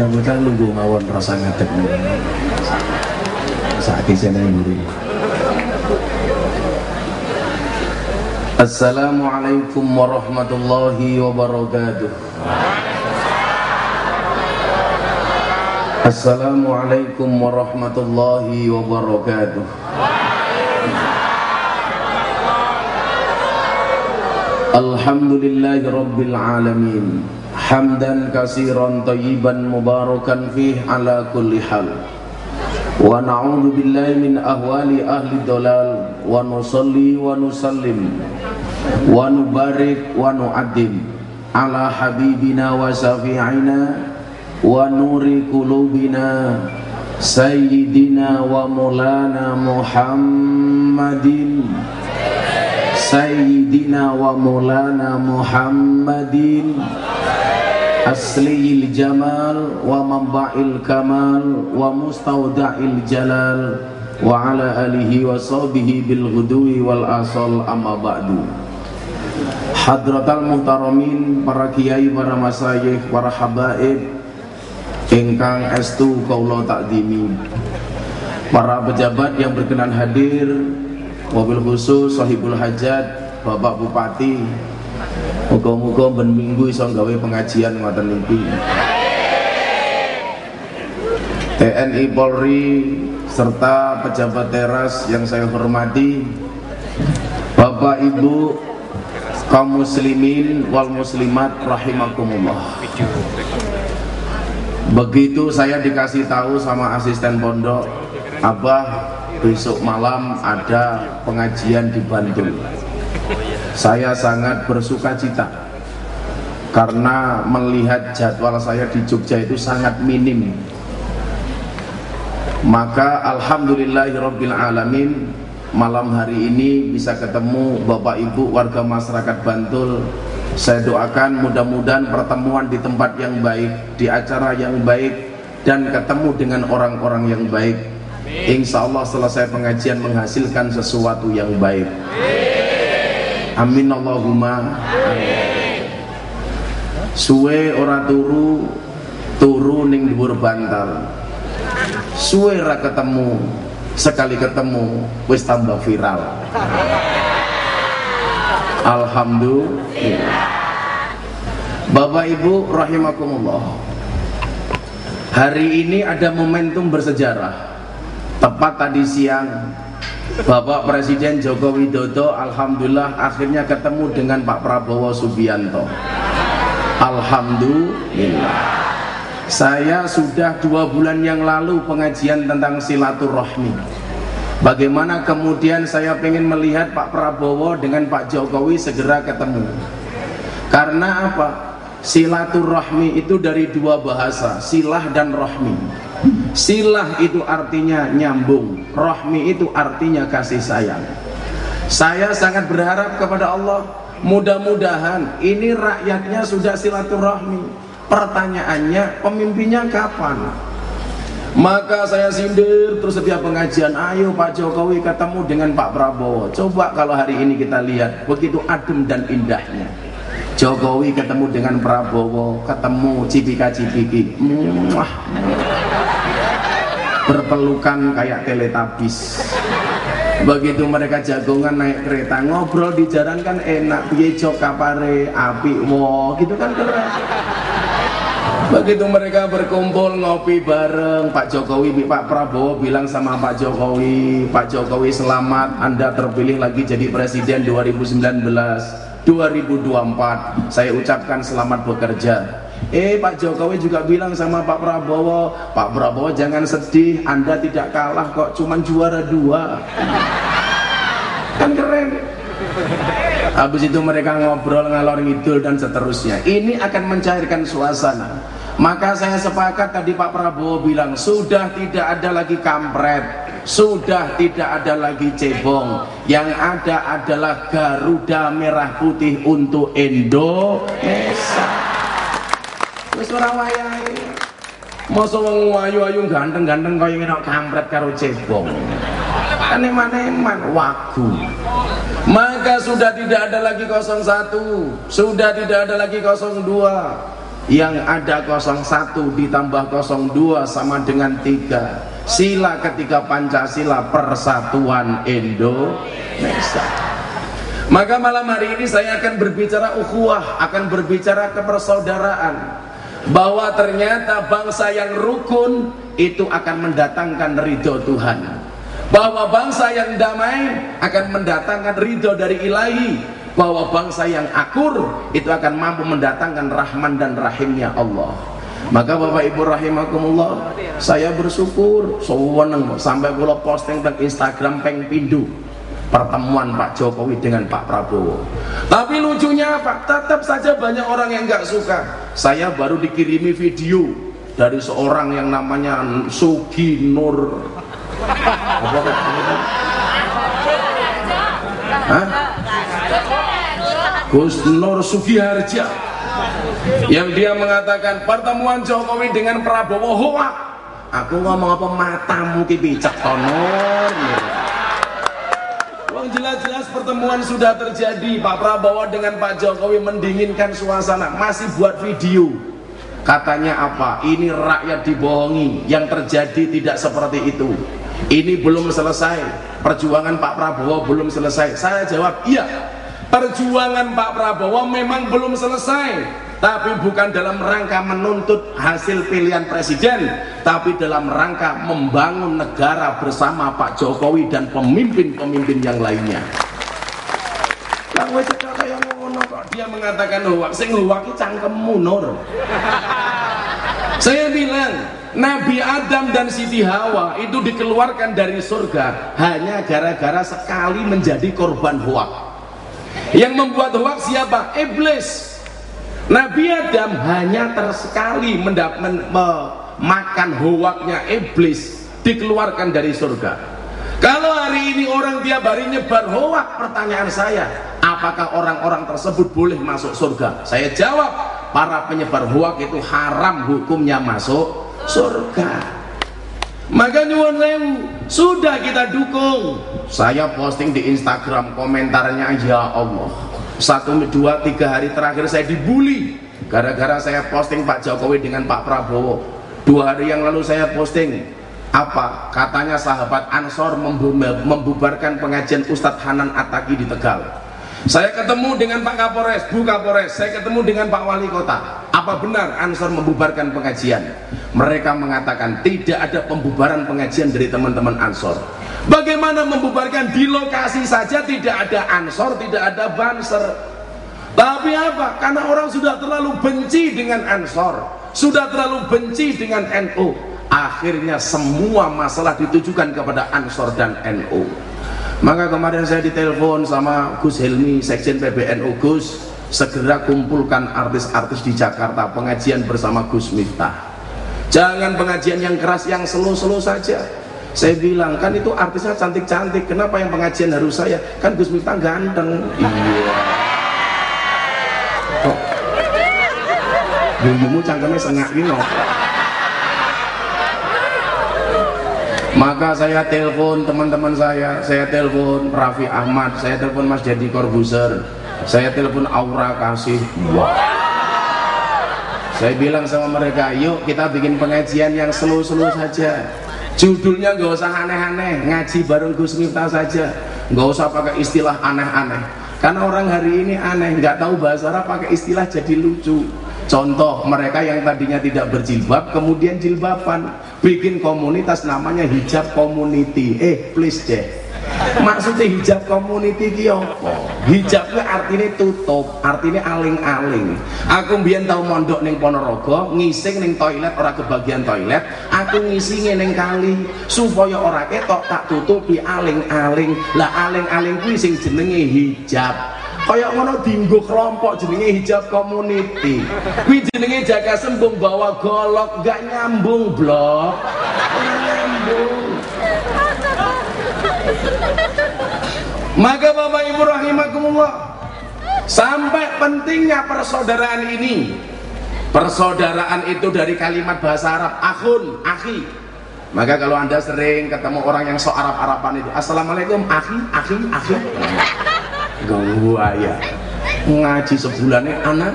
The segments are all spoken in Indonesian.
bocah-bocah nunggu mawon rasa ngadeg saiki sene mburi Assalamualaikum warahmatullahi wabarakatuh. Assalamualaikum warahmatullahi wabarakatuh. Alhamdulillahi rabbil alamin Hamdan kasiran tayyiban mubarakan fih ala kulli hal. Wa na'udhu billahi min ahwali ahli dolal Wa nusalli wa nusallim. Wa nubarik wa nu'addim. Ala habibina wa safi'ina. Wa nuri kulubina Sayyidina wa mulana Muhammadin. Sayyidina wa mulana Muhammadin Mustawda'il jalal wa ala alihi wa sahbihi bil ghudwi wal asal amma ba'du. Hadratal muhtaramin para kiai para masayikh para habaib ingkang estu kaula takdimi. Para pejabat yang berkenan hadir Mobil khusus sahibul hajat Bapak Bupati Muga-muga ben minggu iso gawe pengajian ngoten niki. TNI Polri serta pejabat teras yang saya hormati Bapak Ibu kaum muslimin wal muslimat rahimakumullah Begitu saya dikasih tahu sama asisten pondok Abah besok malam ada pengajian di Bantul saya sangat bersuka cita karena melihat jadwal saya di Jogja itu sangat minim. Maka Alhamdulillahirabbil alamin malam hari ini bisa ketemu Bapak Ibu warga masyarakat Bantul. Saya doakan mudah-mudahan pertemuan di tempat yang baik di acara yang baik dan ketemu dengan orang-orang yang baik. Insya Allah selesai pengajian menghasilkan sesuatu yang baik Amin Allahumma Suwe ora turu Turu ning dhuwur bantal. Suwe ra ketemu Sekali ketemu wis tambah viral. Alhamdulillah. Bapak Ibu rahimakumullah. Hari ini ada momentum bersejarah. Tepat tadi siang Bapak Presiden Joko Widodo Alhamdulillah akhirnya ketemu dengan Pak Prabowo Subianto. Alhamdulillah. Saya sudah dua bulan yang lalu pengajian tentang silaturahmi. Bagaimana kemudian saya ingin melihat Pak Prabowo dengan Pak Jokowi segera ketemu? Karena apa? Silaturahmi itu dari dua bahasa Silah dan rahmi. Silah itu artinya nyambung Rahmi itu artinya kasih sayang. Saya sangat berharap kepada Allah Mudah-mudahan ini rakyatnya sudah silaturahmi. Pertanyaannya pemimpinnya kapan? Maka saya sindir terus setiap pengajian Ayo Pak Jokowi ketemu dengan Pak Prabowo. Coba kalau hari ini kita lihat Begitu adem dan indahnya Jokowi ketemu dengan Prabowo Ketemu cipika-cipiki berpelukan kayak teletabis begitu mereka jagongan naik kereta ngobrol di jalan kan enak piye jok kapare api wo gitu kan keren. Begitu mereka berkumpul ngopi bareng Pak Jokowi Pak Prabowo bilang sama Pak Jokowi Pak Jokowi selamat Anda terpilih lagi jadi presiden 2019 2024 saya ucapkan selamat bekerja. Eh Pak Jokowi juga bilang sama Pak Prabowo Pak Prabowo jangan sedih Anda tidak kalah kok cuman juara dua. Kan keren. Habis itu mereka ngobrol ngalor ngidul dan seterusnya. Ini akan mencairkan suasana. Maka saya sepakat tadi Pak Prabowo bilang Sudah tidak ada lagi kampret Sudah tidak ada lagi cebong. Yang ada adalah Garuda Merah Putih untuk Indonesia. Wis ora wayahe. Masa wong ayu-ayu ganteng-ganteng kaya ngene kampret karo cebong. Eman-eman wagu. Maka sudah tidak ada lagi 01 sudah tidak ada lagi 02 yang ada 01 ditambah 02 sama dengan 3 sila ketiga Pancasila persatuan Indonesia. Maka malam hari ini saya akan berbicara ukhuwah akan berbicara kepersaudaraan. Bahwa ternyata bangsa yang rukun itu akan mendatangkan ridho Tuhan. Bahwa bangsa yang damai akan mendatangkan ridho dari ilahi bahwa bangsa yang akur itu akan mampu mendatangkan rahman dan rahimnya Allah. Maka Bapak Ibu rahimakumullah saya bersyukur sewenang sampai kula posting tentang Instagram peng pindu pertemuan Pak Jokowi dengan Pak Prabowo. Tapi lucunya apa tetap saja banyak orang yang nggak suka. Saya baru dikirimi video dari seorang yang namanya Sugi Nur. Hah? Gus Nur Sugiharja yang dia mengatakan pertemuan Jokowi dengan Prabowo hoak. Aku ngomong apa matamu ki picek tonor Wong jelas-jelas pertemuan sudah terjadi. Pak Prabowo dengan Pak Jokowi mendinginkan suasana masih buat video. Katanya apa? Ini rakyat dibohongi. Yang terjadi tidak seperti itu. Ini belum selesai. Perjuangan Pak Prabowo belum selesai. Saya jawab iya perjuangan Pak Prabowo memang belum selesai tapi bukan dalam rangka menuntut hasil pilihan presiden tapi dalam rangka membangun negara bersama Pak Jokowi dan pemimpin-pemimpin yang lainnya. Dia mengatakan huwak sing huwak cangkemmu nur. Saya bilang Nabi Adam dan Siti Hawa itu dikeluarkan dari surga hanya gara-gara sekali menjadi korban huwak yang membuat hoax siapa? Iblis. Nabi Adam hanya tersekali mendap, men, memakan hoaknya iblis dikeluarkan dari surga. Kalau hari ini orang tiap hari nyebar hoak, pertanyaan saya, apakah orang-orang tersebut boleh masuk surga? Saya jawab, para penyebar hoak itu haram hukumnya masuk surga. Maka nyuwun sudah kita dukung saya posting di Instagram komentarnya ya Allah. Satu dua tiga hari terakhir saya dibully. Gara-gara saya posting Pak Jokowi dengan Pak Prabowo. Dua hari yang lalu saya posting apa? Katanya sahabat Ansor membubarkan pengajian Ustadz Hanan Ataki di Tegal saya ketemu dengan Pak Kapolres, Bu Kapolres, saya ketemu dengan Pak Wali Kota. Apa benar Ansor membubarkan pengajian? Mereka mengatakan tidak ada pembubaran pengajian dari teman-teman Ansor. Bagaimana membubarkan di lokasi saja tidak ada ansor, tidak ada banser. Tapi apa? Karena orang sudah terlalu benci dengan ansor, sudah terlalu benci dengan NU. Akhirnya semua masalah ditujukan kepada ansor dan NU. Maka kemarin saya ditelepon sama Gus Helmi, Sekjen PBNU Gus, segera kumpulkan artis-artis di Jakarta pengajian bersama Gus Miftah. Jangan pengajian yang keras, yang slow-slow saja. Saya bilang kan itu artisnya cantik-cantik kenapa yang pengajian harus saya? Kan Gus Miftah ganteng. Iya. Bumbumu cangkemnya sengak gini maka saya telepon teman-teman saya saya telepon Raffi Ahmad saya telepon Mas Jadi Corbuzier saya telepon Aura Kasih. Wow. saya bilang sama mereka yuk kita bikin pengajian yang slow-slow saja. Judulnya nggak usah aneh-aneh ngaji bareng Gus Miftah saja. Nggak usah pakai istilah aneh-aneh. Karena orang hari ini aneh nggak tahu bahasa Arab pakai istilah jadi lucu contoh mereka yang tadinya tidak berjilbab kemudian jilbaban. Bikin komunitas namanya hijab community. Eh please deh maksudnya hijab community ki apa? Hijab artinya tutup artinya aling-aling. Aku mbien tahu mondok neng Ponorogo ngising neng toilet orang kebagian toilet. Aku ngising neng kali supaya orang ketok tak tutupi aling-aling. Lah aling-aling kuwi sing jenenge hijab kaya ngono dinggo kelompok jenenge hijab community kuwi jenenge jaga sembung bawa golok gak nyambung blok. Maka Bapak Ibu rahimakumullah sampai pentingnya persaudaraan ini. Persaudaraan itu dari kalimat bahasa Arab akhun, akhi. Maka kalau anda sering ketemu orang yang so Arab-Araban itu Assalamualaikum akhi, akhi, akhi ganggu ya ngaji sebulannya anak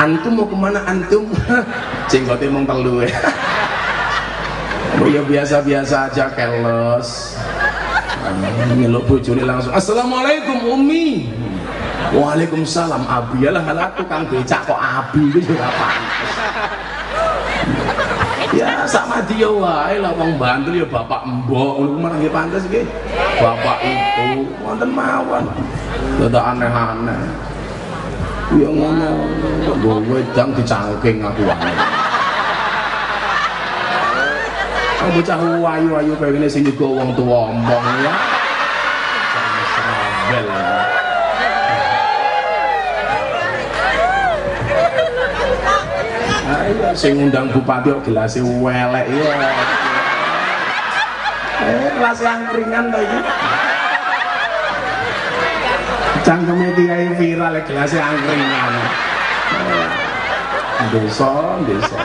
antum mau ke mana antum? Jenggotnya emang telu ya ya biasa-biasa aja keles. Ngeluk bojone langsung assalamualaikum umi. Waalaikumsalam abi. Ya lah tukang becak kok abi itu juga ya sama dia wae lah wong Bantul ya bapak mbok. Ngono malah nggih pantes nggih. Bapak itu wonten mawon. Dada aneh-aneh. Ya ngono kok wedang dicangking aku wae. Kau bocah wayu-wayu kayak sing juga wong tua omong ya. Jangan serabel. Sing ngundang bupati kok gelase welek ya. Eh, kelas angkringan to iki. Cangkeme kiai viral gelase angkringan. Desa, desa.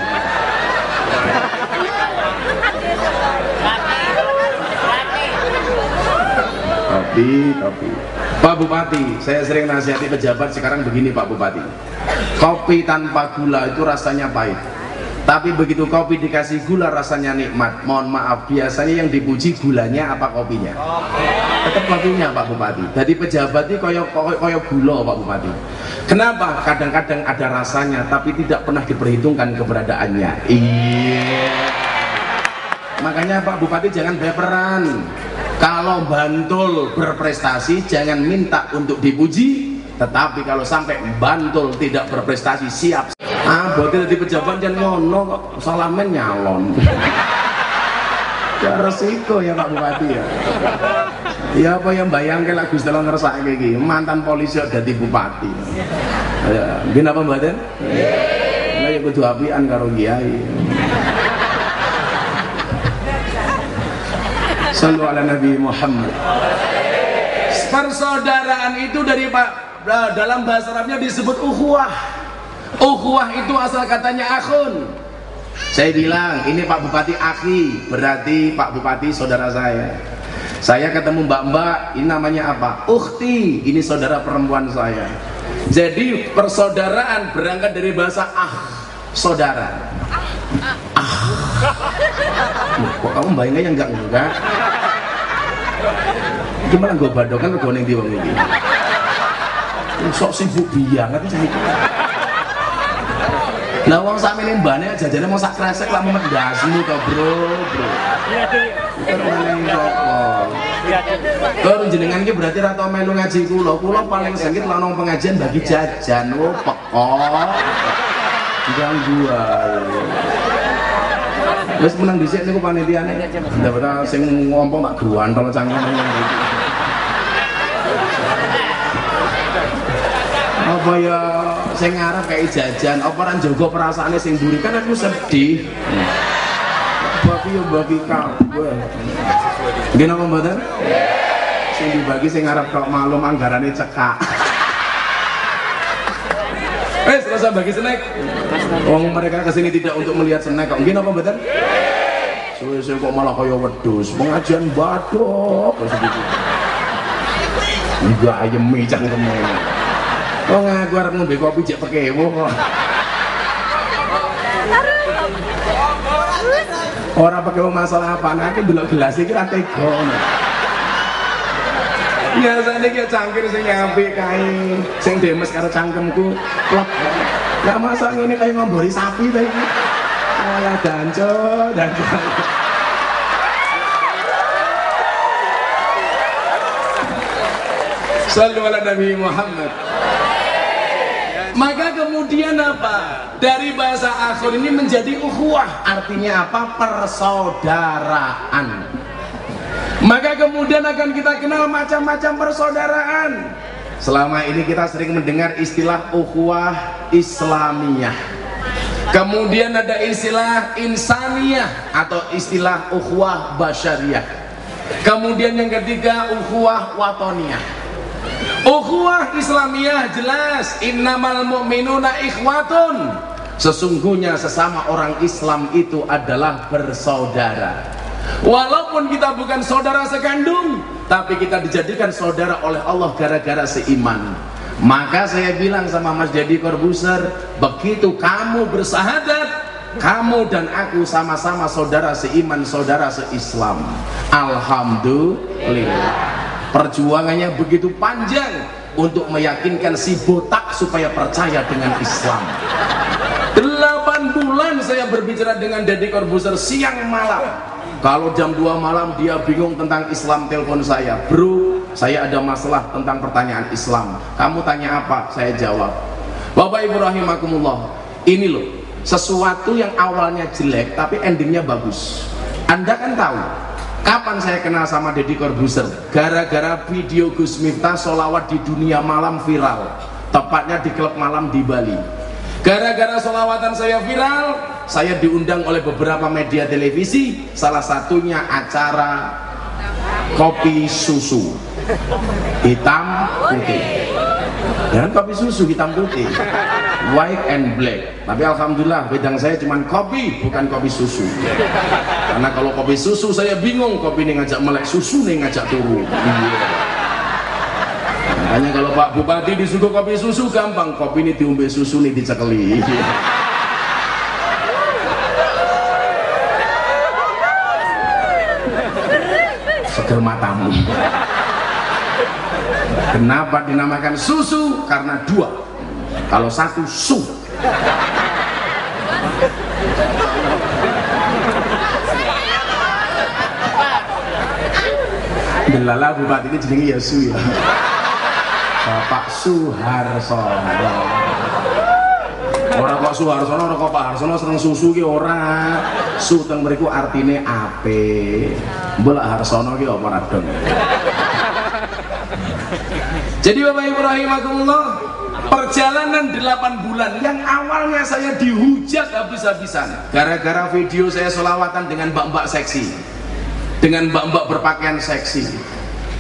Tapi, tapi Pak Bupati, saya sering nasihati pejabat sekarang begini Pak Bupati Kopi tanpa gula itu rasanya pahit. Tapi begitu kopi dikasih gula rasanya nikmat. Mohon maaf, biasanya yang dipuji gulanya apa kopinya? Tetap kopinya Pak Bupati. Jadi pejabat ini koyo, koyo, gula Pak Bupati. Kenapa? Kadang-kadang ada rasanya tapi tidak pernah diperhitungkan keberadaannya. Iya. Makanya Pak Bupati jangan baperan. Kalau Bantul berprestasi jangan minta untuk dipuji tetapi kalau sampai Bantul tidak berprestasi siap. Ah buatnya di pejabat jangan ngono kok salamen nyalon. Ya resiko ya Pak Bupati ya. Ya apa yang bayangkan lagu setelah ngerasa kayak gini mantan polisi udah di bupati. Ya gini apa mbak Den? Nah, ya kudu apian karo kiai. Sallu ala Nabi Muhammad. Persaudaraan itu dari Pak dalam bahasa Arabnya disebut ukhuwah. Ukhuwah itu asal katanya akhun. Saya bilang, ini Pak Bupati akhi, berarti Pak Bupati saudara saya. Saya ketemu mbak-mbak, ini namanya apa? Ukhti, ini saudara perempuan saya. Jadi persaudaraan berangkat dari bahasa ah, saudara. Ah. Kok kamu bayangnya yang enggak enggak? Gimana gue badokan gue neng di wong ini? Sok sibuk banget sih itu. Lah wong sak meneh mbane jajane mau sak kresek lah mumet dasmu to, Bro, Bro. Kalau jenengan ki berarti ra tau melu ngaji kula. Kula paling sengit lah nang pengajian bagi jajan, oh pekok. Gangguan. Wis menang dhisik niku panitiane. Dapat sing ngompong tak gruantol cangkem apa ya sing ngarep kayak jajan apa ora njogo perasaane sing mburi kan aku sedih bagi yo bagi kabeh nggih napa mboten sing dibagi sing ngarep kok malum anggarane cekak Eh, selesai bagi snack. Wong mereka ke sini tidak untuk melihat snack kok. Mungkin apa betul? Suwe-suwe kok malah kaya wedus. Pengajian badok. Enggak ayam micang temen. Oh ngaku arep ngombe kopi cek pekewo kok. Orang pakai masalah apa? Nanti belok gelas iki ra tega. biasanya dia cangkir sing nyampe kae sing demes karo cangkemku plek gak masa ngene kayak ngombori sapi ta iki malah danco danco Sallu ala Nabi Muhammad kemudian apa? Dari bahasa akhir ini menjadi ukhuwah. Artinya apa? Persaudaraan. Maka kemudian akan kita kenal macam-macam persaudaraan. Selama ini kita sering mendengar istilah ukhuwah Islamiyah. Kemudian ada istilah insaniyah Atau istilah ukhuwah basyariyah. Kemudian yang ketiga ukhuwah watoniyah Ukhuwah Islamiyah jelas innamal mu'minuna ikhwatun. Sesungguhnya sesama orang Islam itu adalah bersaudara. Walaupun kita bukan saudara sekandung, tapi kita dijadikan saudara oleh Allah gara-gara seiman. maka saya bilang sama Mas Dedi Corbuzier begitu kamu bersahadat kamu dan aku sama-sama saudara seiman, saudara seislam. Alhamdulillah. Perjuangannya begitu panjang untuk meyakinkan si botak supaya percaya dengan Islam. Delapan bulan saya berbicara dengan Deddy Corbuzier siang malam. Kalau jam 2 malam dia bingung tentang Islam telepon saya. Bro, saya ada masalah tentang pertanyaan Islam. Kamu tanya apa? Saya jawab. Bapak Ibu rahimakumullah. Ini loh, sesuatu yang awalnya jelek tapi endingnya bagus anda kan tahu kapan saya kenal sama Deddy Corbuzier? Gara-gara video Gus Miftah solawat di dunia malam viral. Tepatnya di klub malam di Bali. Gara-gara solawatan saya viral saya diundang oleh beberapa media televisi salah satunya acara kopi susu. Hitam putih dan kopi susu hitam putih white and black. Tapi alhamdulillah bedang saya cuma kopi bukan kopi susu. Karena kalau kopi susu saya bingung kopi ini ngajak melek susu nih ngajak turun iya. Makanya kalau Pak Bupati disuguh kopi susu gampang. Kopi ini diumbe susu nih dicekeli. Seger matamu kenapa dinamakan susu karena dua kalau satu su Delala bupati ini jenenge ya su ya Bapak Suharsono Orang kok Suharsono, orang kok Pak Harsono seneng susu ki ora. Su teng mriku artine ape. Mbok Harsono ki apa radon. Jadi Bapak Ibu rahimakumullah, Perjalanan 8 bulan yang awalnya saya dihujat habis-habisan gara-gara video saya selawatan dengan mbak-mbak seksi. Dengan mbak-mbak berpakaian seksi.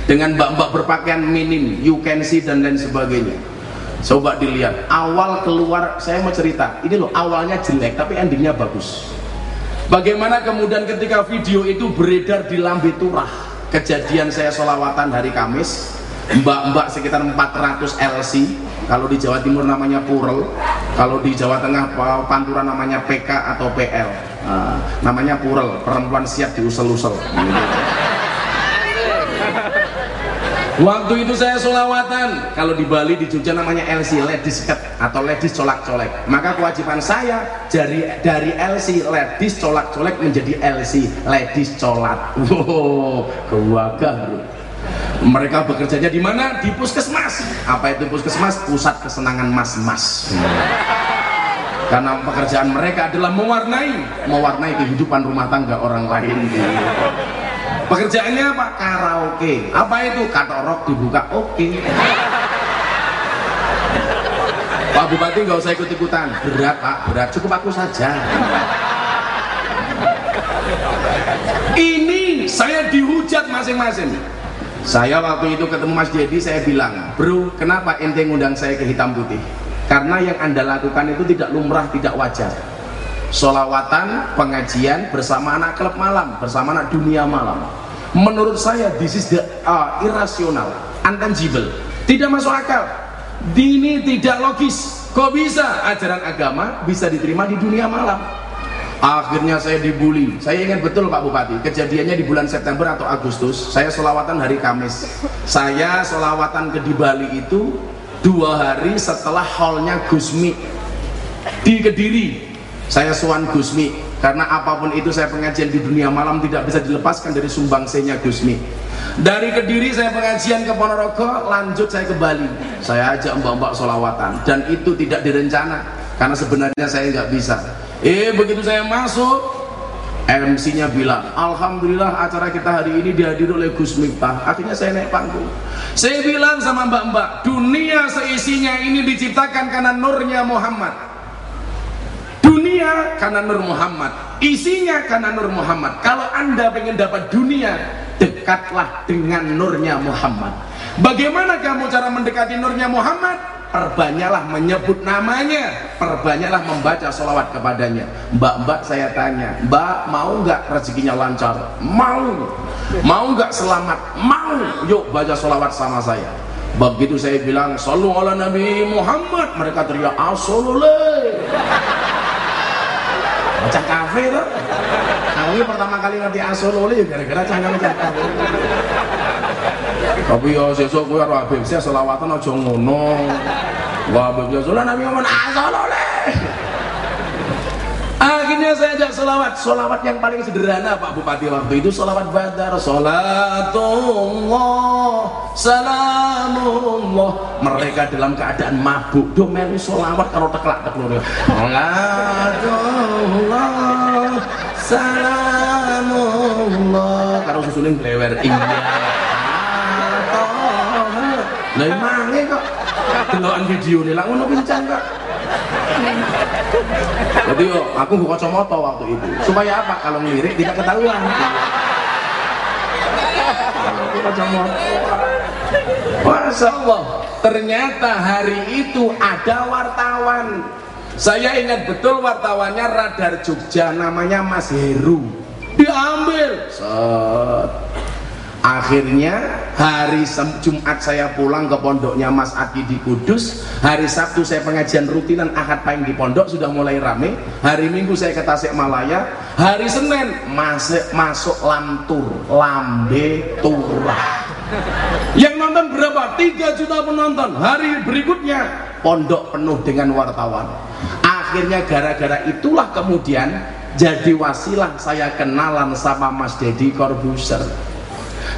Dengan mbak-mbak berpakaian minim, you can see dan lain sebagainya. Coba dilihat, awal keluar saya mau cerita. Ini loh awalnya jelek tapi endingnya bagus. Bagaimana kemudian ketika video itu beredar di Lambe Turah, kejadian saya solawatan hari Kamis, mbak-mbak sekitar 400 LC kalau di Jawa Timur namanya Purel kalau di Jawa Tengah Pantura namanya PK atau PL nah, namanya Purel perempuan siap diusel-usel. Waktu itu saya solawatan kalau di Bali di Jogja namanya LC ladies cut atau ladies colak-colek. Maka kewajiban saya dari dari LC ladies colak-colek menjadi LC ladies colat. Wow kewagah bro mereka bekerjanya di mana? Di puskesmas. Apa itu puskesmas? Pusat kesenangan mas-mas. Karena pekerjaan mereka adalah mewarnai, mewarnai kehidupan rumah tangga orang lain. Pekerjaannya apa? Karaoke. Apa itu? Katorok dibuka. Oke. Pak Bupati nggak usah ikut-ikutan. Berat Pak, berat. Cukup aku saja. Ini saya dihujat masing-masing saya waktu itu ketemu Mas Dedi saya bilang bro kenapa ente ngundang saya ke hitam putih? Karena yang anda lakukan itu tidak lumrah tidak wajar. Solawatan pengajian bersama anak klub malam bersama anak dunia malam. Menurut saya this is the uh, irrational untangible tidak masuk akal. Ini tidak logis. Kok bisa? Ajaran agama bisa diterima di dunia malam akhirnya saya dibully. Saya ingat betul Pak Bupati. Kejadiannya di bulan September atau Agustus. Saya solawatan hari Kamis. Saya solawatan ke di Bali itu dua hari setelah hallnya Gusmi di Kediri saya suan Gusmi karena apa pun itu saya pengajian di dunia malam tidak bisa dilepaskan dari sumbangsenya Gusmi dari Kediri saya pengajian ke Ponorogo lanjut saya ke Bali. Saya ajak mbak-mbak solawatan dan itu tidak direncana karena sebenarnya saya nggak bisa Eh begitu saya masuk MC-nya bilang Alhamdulillah acara kita hari ini dihadiri oleh Gus Miftah. Akhirnya saya naik panggung. Saya bilang sama mbak-mbak Dunia seisinya ini diciptakan karena nurnya Muhammad. Dunia karena nur Muhammad. Isinya karena nur Muhammad. Kalau anda pengen dapat dunia Dekatlah dengan nurnya Muhammad Bagaimana kamu cara mendekati nurnya Muhammad? perbanyaklah menyebut namanya. Perbanyaklah membaca sholawat kepadanya. Mbak-mbak saya tanya mbak mau nggak rezekinya lancar? Mau. Mau nggak selamat? Mau. Yuk baca sholawat sama saya. Begitu saya bilang sallu ala Nabi Muhammad. Mereka teriak asolole macam kafe tuh kami pertama kali ngerti asolole ya gara-gara canggung macam kafe tapi ya sesuk kowe karo Habib saya selawatan aja ngono. Wah Habib ya Nabi Muhammad asolole Akhirnya saya ajak solawat Solawat yang paling sederhana Pak Bupati waktu itu Solawat badar. Salatullah Salamullah. Mereka dalam keadaan mabuk. Domelu solawat kalau teklak teklak Salatullah Salamullah. Kalau susulin blewer. Iya Lah mangi kok Delokan nih lah ngono pincang kok jadi yo, aku buka kacamata waktu itu. Supaya apa? Kalau ngelirik tidak ketahuan. Masya Allah, ternyata hari itu ada wartawan. Saya ingat betul wartawannya Radar Jogja, namanya Mas Heru. Diambil. Set Akhirnya hari Jumat saya pulang ke pondoknya Mas Aki di Kudus. Hari Sabtu saya pengajian rutinan Ahad Pahing di pondok sudah mulai rame. Hari Minggu saya ke Tasikmalaya. Hari Senin masuk, masuk Lamtur Lambe Turah. Yang nonton berapa? 3 juta penonton. Hari berikutnya pondok penuh dengan wartawan. Akhirnya gara-gara itulah kemudian jadi wasilah saya kenalan sama Mas Dedi Corbuzier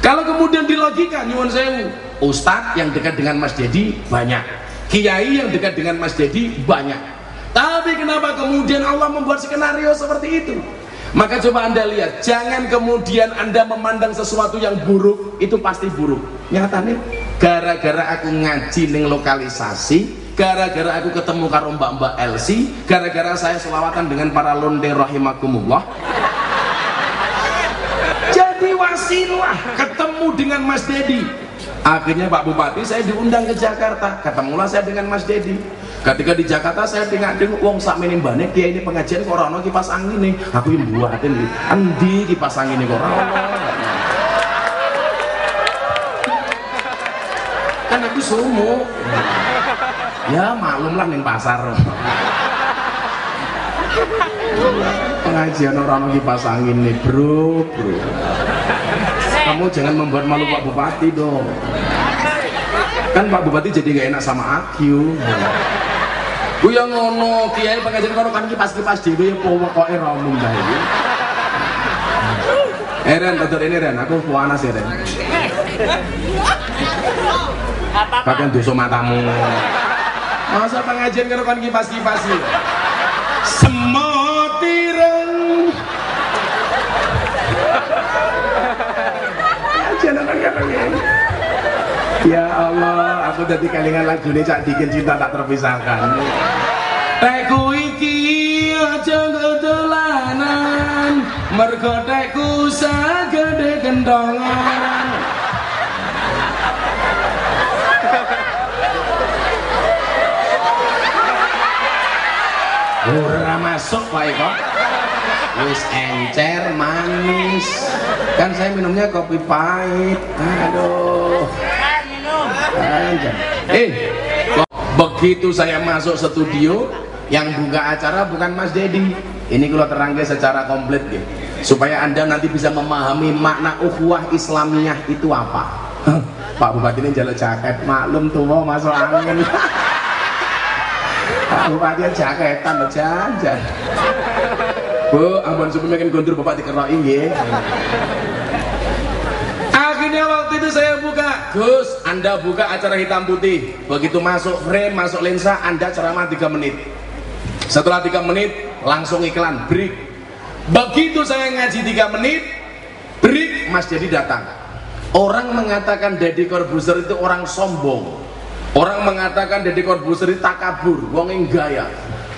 kalau kemudian di logika nyuwun sewu, ustadz yang dekat dengan Mas Dedi banyak, kiai yang dekat dengan Mas Dedi banyak. Tapi kenapa kemudian Allah membuat skenario seperti itu? Maka coba anda lihat, jangan kemudian anda memandang sesuatu yang buruk, itu pasti buruk. Nyatanya, gara-gara aku ngaji ning lokalisasi, gara-gara aku ketemu karo mbak-mbak Elsie, gara-gara saya selawatan dengan para londe rahimakumullah, wasilah ketemu dengan Mas Dedi. Akhirnya Pak Bupati saya diundang ke Jakarta. Ketemulah saya dengan Mas Dedi. Ketika di Jakarta saya dengar dengar wong sak menim bane dia ini pengajian kok ono kipas angin nih. Aku yang buatin endi kipas angin nih kok kan aku sumu ya maklum lah nih pasar. Pengajian orang kipas angin nih bro bro kamu jangan membuat malu Pak Bupati dong kan Pak Bupati jadi gak enak sama aku Gue yang ngono, kiai pengajian karo kan kipas-kipas dhewe ya pokoke ra umum ta iki. Eh Ren, ini Ren, aku puanas ya Ren. Kakek dosa matamu. Masa pengajian karo kan kipas-kipas iki. Ya Allah, aku tadi kalingan lagu ini cak dikit cinta tak terpisahkan. Teku iki aja gedelanan, mergo teku sagede gendongan. Ora masuk wae kok wis encer manis. Kan saya minumnya kopi pahit. Aduh. Eh begitu saya masuk studio yang buka acara bukan Mas Dedi ini kalau terangkai secara komplit ya. Supaya anda nanti bisa memahami makna ukhuwah Islamiyah itu apa. Pak Bupati ini jalan jaket. Maklum tuh mau masuk angin Pak Bupati jaketan lo jajan Bu, ampun supaya makin gondur bapak dikeroi ya. Akhirnya waktu itu saya buka, Gus, Anda buka acara hitam putih. Begitu masuk frame, masuk lensa, Anda ceramah 3 menit. Setelah 3 menit, langsung iklan, break. Begitu saya ngaji 3 menit, break, Mas Jadi datang. Orang mengatakan Deddy Corbuzier itu orang sombong. Orang mengatakan Deddy Corbuzier itu takabur, wong gaya.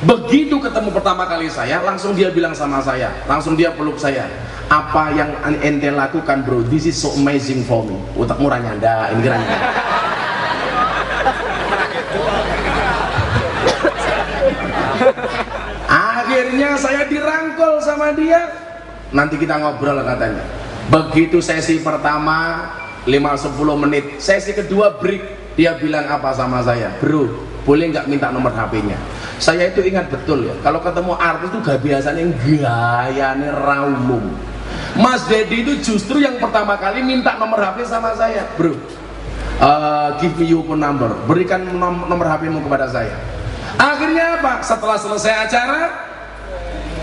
Begitu ketemu pertama kali saya, langsung dia bilang sama saya, langsung dia peluk saya. Apa yang ente lakukan bro, this is so amazing for me. Utak murah nyanda, ini kira Akhirnya saya dirangkul sama dia. Nanti kita ngobrol katanya. Begitu sesi pertama 5-10 menit, sesi kedua break dia bilang apa sama saya bro boleh nggak minta nomor HP-nya saya itu ingat betul ya kalau ketemu artis itu gak biasanya gayanya raumum Mas Dedi itu justru yang pertama kali minta nomor HP sama saya bro. Uh, give me your number berikan nom nomor HP-mu kepada saya. Akhirnya apa? Setelah selesai acara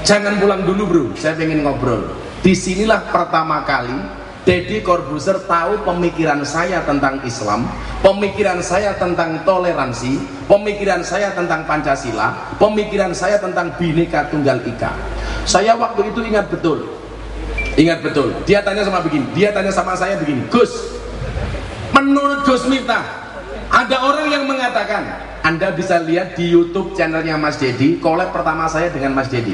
jangan pulang dulu bro. Saya pengen ngobrol. Di sinilah pertama kali Deddy Corbuzier tahu pemikiran saya tentang Islam, pemikiran saya tentang toleransi, pemikiran saya tentang Pancasila, pemikiran saya tentang Bhinneka Tunggal Ika. Saya waktu itu ingat betul, ingat betul. Dia tanya sama begini, dia tanya sama saya begini, Gus, menurut Gus Miftah, ada orang yang mengatakan, Anda bisa lihat di YouTube channelnya Mas Dedi, kolab pertama saya dengan Mas Dedi.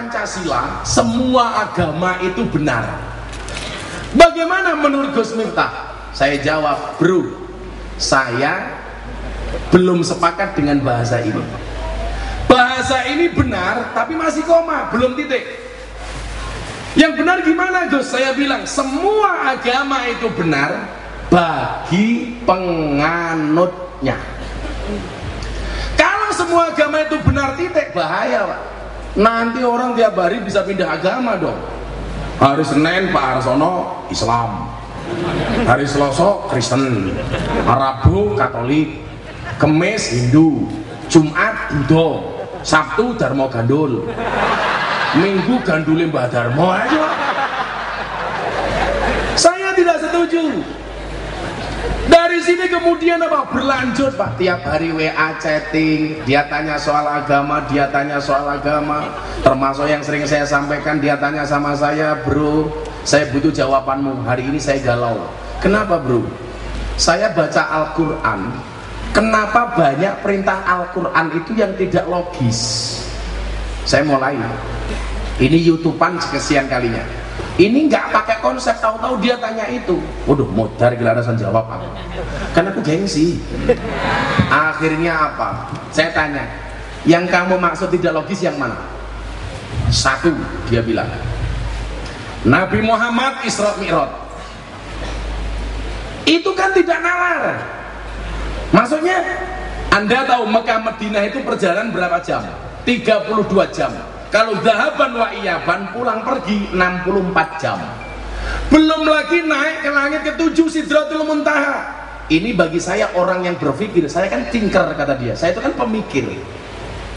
Pancasila semua agama itu benar. Bagaimana menurut Gus Miftah? Saya jawab bro saya belum sepakat dengan bahasa ini. Bahasa ini benar tapi masih koma belum titik. Yang benar gimana Gus? Saya bilang semua agama itu benar bagi penganutnya. Semua agama itu benar titik bahaya pak nanti orang tiap hari bisa pindah agama dong. Hari Senin Pak Arsono Islam. Hari Selasa Kristen. Rabu Katolik. Kemis Hindu. Jumat Buddha. Sabtu Dharma Gandul Minggu Gandule Mbah Dharma. Aja saya tidak setuju dari sini kemudian apa? Berlanjut Pak. Tiap hari WA chatting, dia tanya soal agama, dia tanya soal agama. Termasuk yang sering saya sampaikan, dia tanya sama saya, bro, saya butuh jawabanmu. Hari ini saya galau. Kenapa bro? Saya baca Al-Quran. Kenapa banyak perintah Al-Quran itu yang tidak logis? Saya mulai. Ini YouTubean sekian kalinya ini nggak pakai konsep tahu-tahu dia tanya itu. Waduh modar gelarasan jawab aku. Karena aku gengsi. Akhirnya apa? Saya tanya yang kamu maksud tidak logis yang mana? Satu dia bilang Nabi Muhammad Isra Mi'raj. Itu kan tidak nalar. Maksudnya anda tahu Mekah Madinah itu perjalanan berapa jam? 32 jam kalau zahaban wa iyaban pulang pergi 64 jam. Belum lagi naik ke langit ketujuh sidratul muntaha. Ini bagi saya orang yang berpikir saya kan tinker kata dia. Saya itu kan pemikir.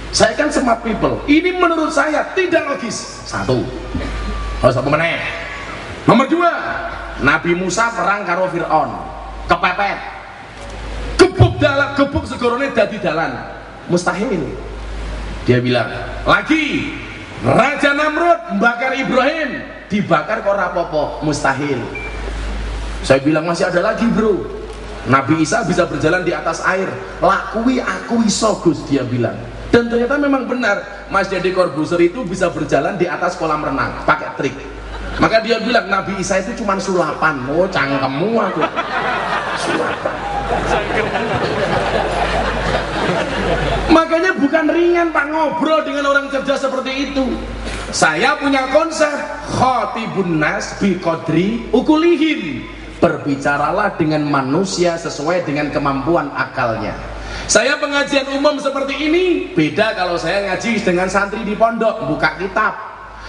Saya kan smart people. Ini menurut saya tidak logis. Satu. Harus apa mana nomor dua Nabi Musa perang karo Fir'aun. Kepepet. Gebuk dalam gebuk segorone dadi dalan. Mustahil. Dia bilang lagi Raja Namrud membakar Ibrahim. Dibakar kok rapopo mustahil. Saya bilang masih ada lagi bro. Nabi Isa bisa berjalan di atas air. Lakui aku isogus dia bilang. Dan ternyata memang benar Mas Jadi Corbuzier itu bisa berjalan di atas kolam renang pakai trik. Maka dia bilang Nabi Isa itu cuma sulapan. Oh cangkemmu aku. Sulapan makanya bukan ringan pak ngobrol dengan orang cerdas seperti itu. Saya punya konsep khotibun nas bi kodri ukulihim berbicaralah dengan manusia sesuai dengan kemampuan akalnya. Saya pengajian umum seperti ini beda kalau saya ngaji dengan santri di pondok buka kitab.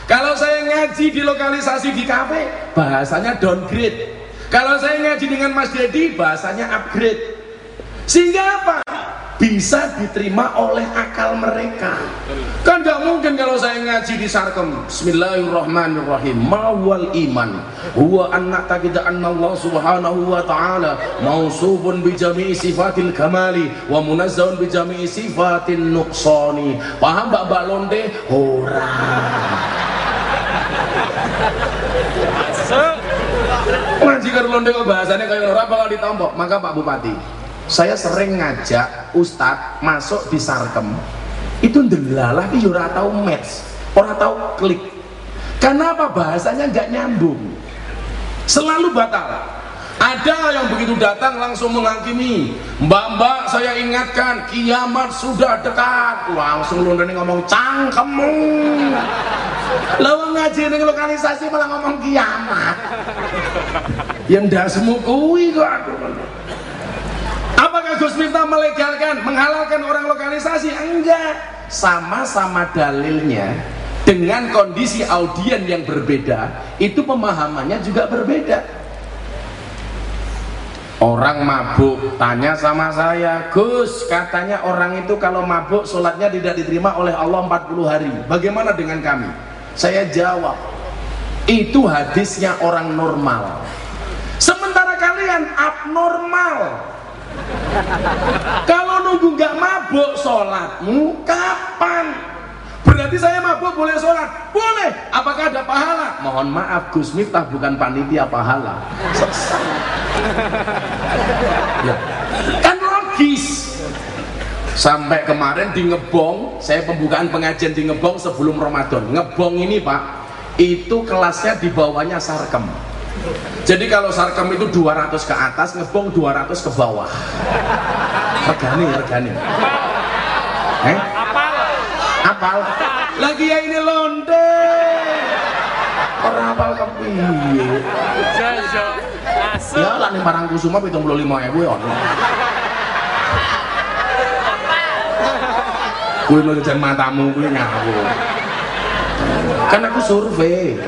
Kalau saya ngaji di lokalisasi di kafe bahasanya downgrade. Kalau saya ngaji dengan Mas Dedi bahasanya upgrade. Sehingga apa? Bisa diterima oleh akal mereka. Kan gak mungkin kalau saya ngaji di sarkem. Bismillahirrahmanirrahim. Mawal iman. Huwa anna takida anna Allah subhanahu wa ta'ala mausubun bijami'i sifatil kamali wa munazzahun bijami'i sifatil nuqsani. Paham mbak mbak londe? Ora. Ngaji karo londe kok bahasanya kayak ora bakal ditompok. Maka Pak Bupati saya sering ngajak ustadz masuk di sarkem. Itu ndelalah ki ora tau match ora tau klik. Karena apa? Bahasanya nggak nyambung. Selalu batal. Ada yang begitu datang langsung menghakimi mbak-mbak saya ingatkan kiamat sudah dekat. Langsung lu ngomong cangkemmu. Lalu ngaji dengan lokalisasi malah ngomong kiamat. Yang dasmu kuwi kok aku Gus Miftah melegalkan menghalalkan orang lokalisasi enggak sama-sama dalilnya dengan kondisi audien yang berbeda itu pemahamannya juga berbeda Orang mabuk tanya sama saya, Gus, katanya orang itu kalau mabuk sholatnya tidak diterima oleh Allah 40 hari. Bagaimana dengan kami? Saya jawab, itu hadisnya orang normal. Sementara kalian abnormal. Kalau nunggu nggak mabuk sholatmu kapan? Berarti saya mabuk boleh sholat? Boleh. Apakah ada pahala? Mohon maaf, Gus Miftah bukan panitia pahala. ya. Kan logis. Sampai kemarin di Ngebong, saya pembukaan pengajian di Ngebong sebelum Ramadan. Ngebong ini Pak, itu kelasnya di bawahnya Sarkem. Jadi kalau Sarkem itu 200 ke atas, Ngebong 200 ke bawah. Regane, regane. Eh? apal lagi ya ini londe orang apal kepiye ya lah nih barang kusuma pitung puluh lima ewu ya kuwi lo jajan matamu kuwi ngaku kan aku survei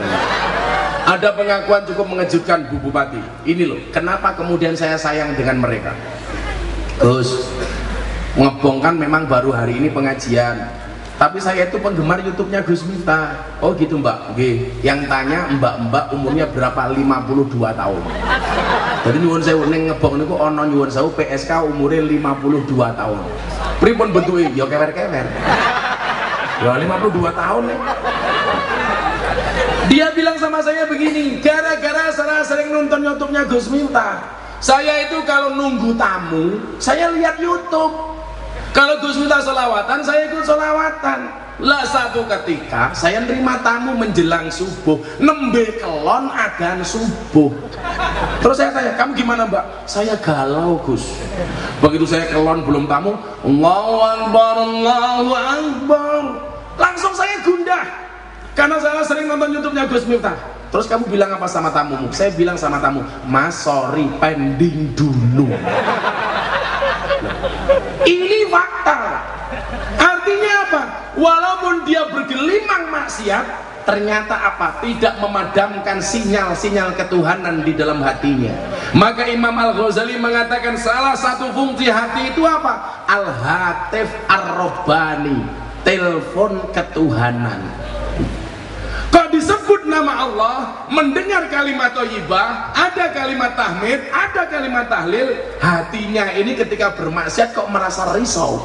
ada pengakuan cukup mengejutkan Bu Bupati ini loh kenapa kemudian saya sayang dengan mereka Gus ngebongkan memang baru hari ini pengajian tapi saya itu penggemar YouTube-nya Gus Miftah. Oh gitu Mbak. Oke. Yang tanya Mbak-mbak umurnya berapa? 52 tahun. Jadi nyuwun sewu ning ngebong niku ana nyuwun sewu PSK umurnya 52 tahun. Pripun bentuke? Ya kewer-kewer. Ya 52 tahun nih. Dia bilang sama saya begini, gara-gara saya sering nonton YouTube-nya Gus Miftah. Saya itu kalau nunggu tamu, saya lihat YouTube. Kalau Gus minta solawatan, saya ikut solawatan. Lah satu ketika saya nerima tamu menjelang subuh, nembe kelon adan subuh. Terus saya tanya, kamu gimana mbak? Saya galau Gus. Begitu saya kelon belum tamu, Allahu Akbar, Allahu Akbar. Langsung saya gundah. Karena saya sering nonton YouTube-nya Gus Miftah. Terus kamu bilang apa sama tamumu? Saya bilang sama tamu, Mas sorry pending dulu. Ini fakta. Artinya apa? Walaupun dia bergelimang maksiat, ternyata apa? Tidak memadamkan sinyal-sinyal ketuhanan di dalam hatinya. Maka Imam Al-Ghazali mengatakan salah satu fungsi hati itu apa? Al-Hatif Ar-Rabbani, telepon ketuhanan. Kok disebut nama Allah, mendengar kalimat thayyibah, ada kalimat tahmid, ada kalimat tahlil, hatinya ini ketika bermaksiat kok merasa risau.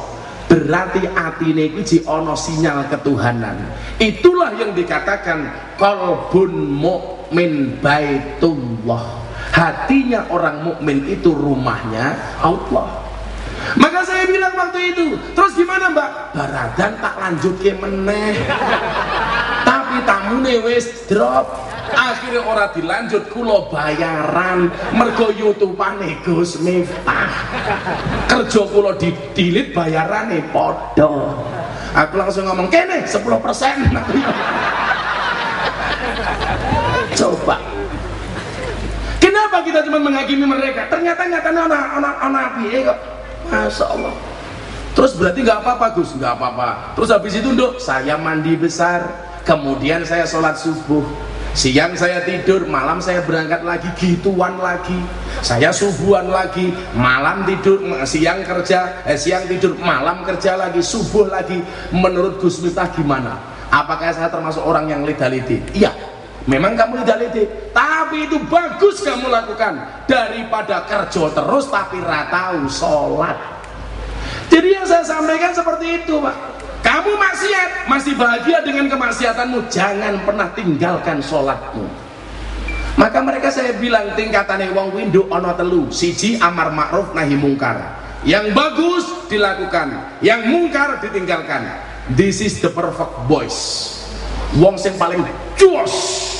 Berarti hati ini ji ono sinyal ketuhanan. Itulah yang dikatakan kolbun mukmin baitullah. Hatinya orang mukmin itu rumahnya Allah. Maka saya bilang waktu itu, terus gimana mbak? Baradan tak lanjut ke meneh. Tapi tamune wis drop. Akhirnya orang dilanjut kulo bayaran. Mergo youtubane Gus Miftah. Kerja kulo didilit bayarane podo. Aku langsung ngomong kene 10% coba. Kenapa kita cuma menghakimi mereka? Ternyata nyatanya anak anak anak piye kok Masya Allah. Terus berarti nggak apa-apa Gus? Nggak apa-apa. Terus habis itu dok saya mandi besar. Kemudian saya sholat subuh. Siang saya tidur malam saya berangkat lagi gituan lagi. Saya subuhan lagi malam tidur siang kerja eh, siang tidur malam kerja lagi subuh lagi. Menurut Gus Miftah gimana? Apakah saya termasuk orang yang lidaliti iya. Memang kamu lidaliti tapi itu bagus kamu lakukan daripada kerja terus tapi ratau sholat jadi yang saya sampaikan seperti itu Pak kamu maksiat, masih bahagia dengan kemaksiatanmu, jangan pernah tinggalkan sholatmu. Maka mereka saya bilang tingkatannya wong windu ono telu, siji amar ma'ruf nahi mungkar. Yang bagus dilakukan, yang mungkar ditinggalkan. This is the perfect boys. Wong sing paling cuos.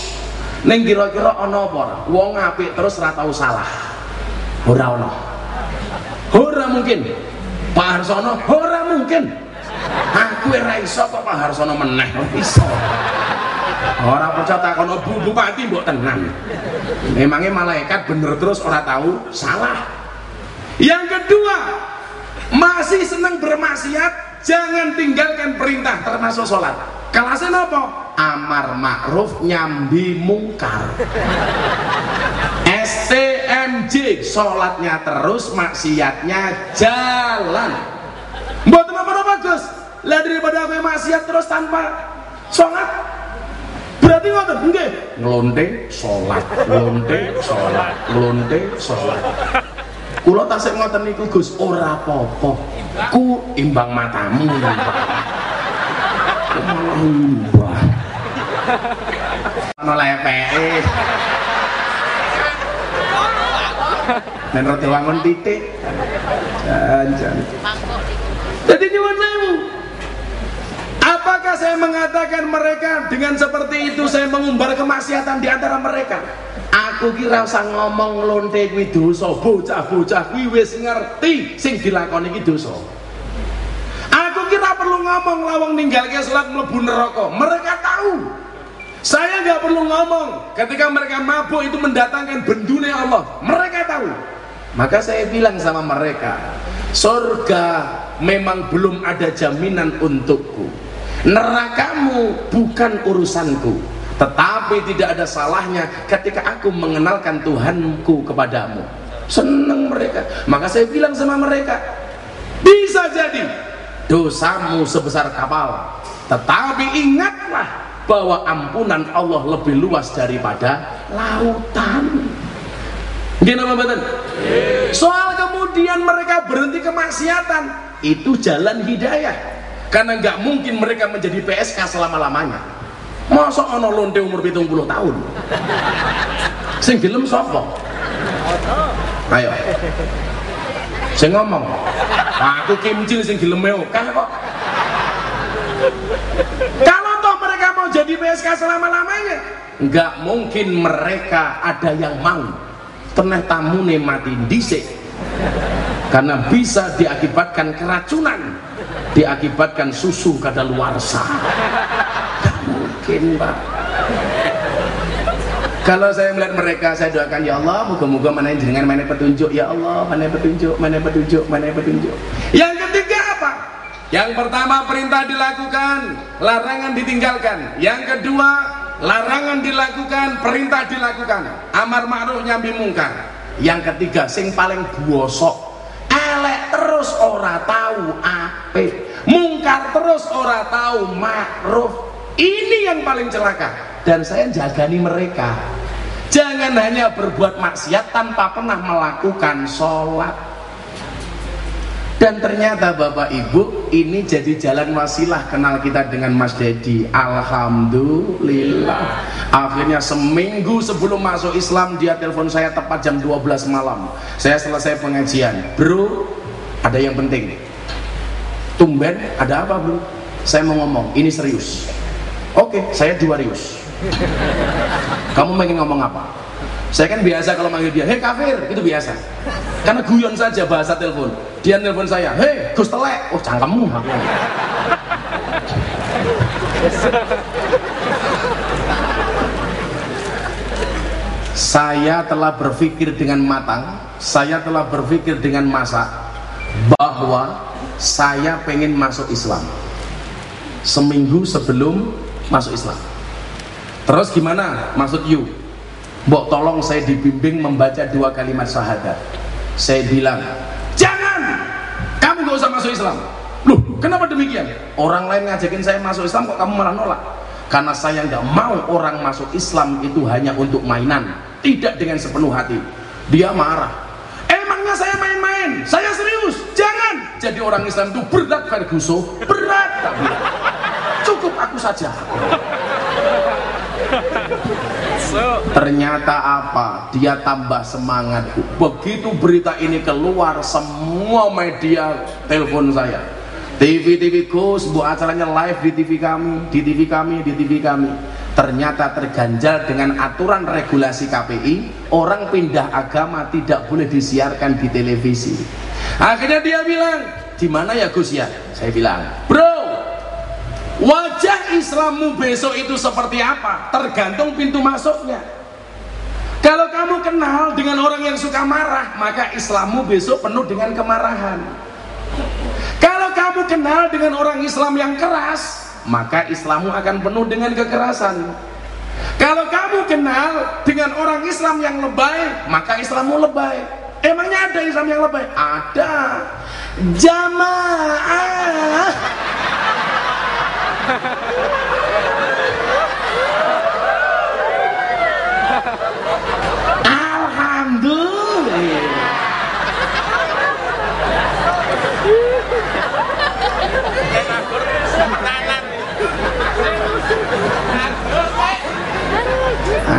Neng kira-kira ono apa? Wong apik terus ora tau salah. Ora ono. Ora mungkin. Pak Harsono ora mungkin aku ora iso kok Pak Harsono meneh iso Orang percaya takon bu bupati mbok tenan. Memangnya malaikat bener terus orang tahu salah. Yang kedua, masih senang bermaksiat, jangan tinggalkan perintah termasuk sholat. Kelasnya apa? Amar ma'ruf nyambi mungkar. STMJ, sholatnya terus, maksiatnya jalan. Buat apa-apa Gus? Lah daripada aku maksiat terus tanpa sholat, berarti ngoten nggih nglonte salat nglonte salat nglonte salat kula tasik ngoten niku Gus. Ora apa-apa. Ku imbang matamu. Malah ana lepeke. Men rada wangun titik. Jan jan jadi nyuwun sewu. Apakah saya mengatakan mereka dengan seperti itu saya mengumbar kemaksiatan di antara mereka? Aku kira usah ngomong lonte kuwi dosa, bocah-bocah kuwi wis ngerti sing dilakoni iki dosa. Aku kira perlu ngomong lawang ninggalke salat mlebu neraka. Mereka tahu. Saya nggak perlu ngomong ketika mereka mabuk itu mendatangkan bendune Allah. Mereka tahu. Maka saya bilang sama mereka, surga memang belum ada jaminan untukku nerakamu bukan urusanku tetapi tidak ada salahnya ketika aku mengenalkan Tuhanku kepadamu. Senang mereka. Maka saya bilang sama mereka bisa jadi dosamu sebesar kapal. Tetapi ingatlah bahwa ampunan Allah lebih luas daripada lautan. Soal kemudian mereka berhenti kemaksiatan itu jalan hidayah. Karena nggak mungkin mereka menjadi PSK selama-lamanya masa ono lonte umur 70 tahun? Sing gelem sapa? Ayo. Sing ngomong. Aku kimcil sing gelem kah kok. Kalau toh mereka mau jadi PSK selama-lamanya nggak mungkin mereka ada yang mau. Teneh tamune mati dhisik. Karena bisa diakibatkan keracunan diakibatkan susu kada mungkin pak. Kalau saya melihat mereka saya doakan ya Allah moga-moga mana jenengan mana petunjuk. Ya Allah mana petunjuk mana petunjuk mana petunjuk. Yang ketiga apa? Yang pertama perintah dilakukan larangan ditinggalkan. Yang kedua larangan dilakukan perintah dilakukan. Amar ma'ruf nyambi mungkar. Yang ketiga sing paling buosok elek terus ora tahu ape mungkar terus ora tahu makruf ini yang paling celaka. Dan saya jagani mereka. Jangan hanya berbuat maksiat tanpa pernah melakukan sholat. Dan ternyata Bapak Ibu ini jadi jalan wasilah kenal kita dengan Mas Dedi. Alhamdulillah. Akhirnya seminggu sebelum masuk Islam dia telepon saya tepat jam 12 malam. Saya selesai pengajian. Bro ada yang penting tumben ada apa bro? Saya mau ngomong ini serius oke saya rius. Kamu pengen ngomong apa? Saya kan biasa kalau manggil dia hei kafir itu biasa. Karena guyon saja bahasa telepon. Dia telepon saya hei gus telek. Oh cangkemmu saya telah berpikir dengan matang saya telah berpikir dengan masa bahwa saya pengen masuk Islam. Seminggu sebelum masuk Islam terus gimana maksud you Mbok tolong saya dibimbing membaca dua kalimat syahadat. Saya bilang, jangan, kamu gak usah masuk Islam. Loh, kenapa demikian? Orang lain ngajakin saya masuk Islam kok kamu malah nolak? Karena saya nggak mau orang masuk Islam itu hanya untuk mainan, tidak dengan sepenuh hati. Dia marah. Emangnya saya main-main? Saya serius. Jangan. Jadi orang Islam itu berat Ferguson, berat. Cukup aku saja. Ternyata apa? Dia tambah semangat. Begitu berita ini keluar, semua media telepon saya. TV TV Gus, bu acaranya live di TV kami, di TV kami, di TV kami. Ternyata terganjal dengan aturan regulasi KPI, orang pindah agama tidak boleh disiarkan di televisi. Akhirnya dia bilang, di mana ya Gus ya? Saya bilang, bro, wajah Islammu besok itu seperti apa? Tergantung pintu masuknya. Kalau kamu kenal dengan orang yang suka marah, maka Islammu besok penuh dengan kemarahan. Kalau kamu kenal dengan orang Islam yang keras, maka Islammu akan penuh dengan kekerasan. Kalau kamu kenal dengan orang Islam yang lebay, maka Islammu lebay. Emangnya ada Islam yang lebay? Ada. Jamaah. Alhamdulillah.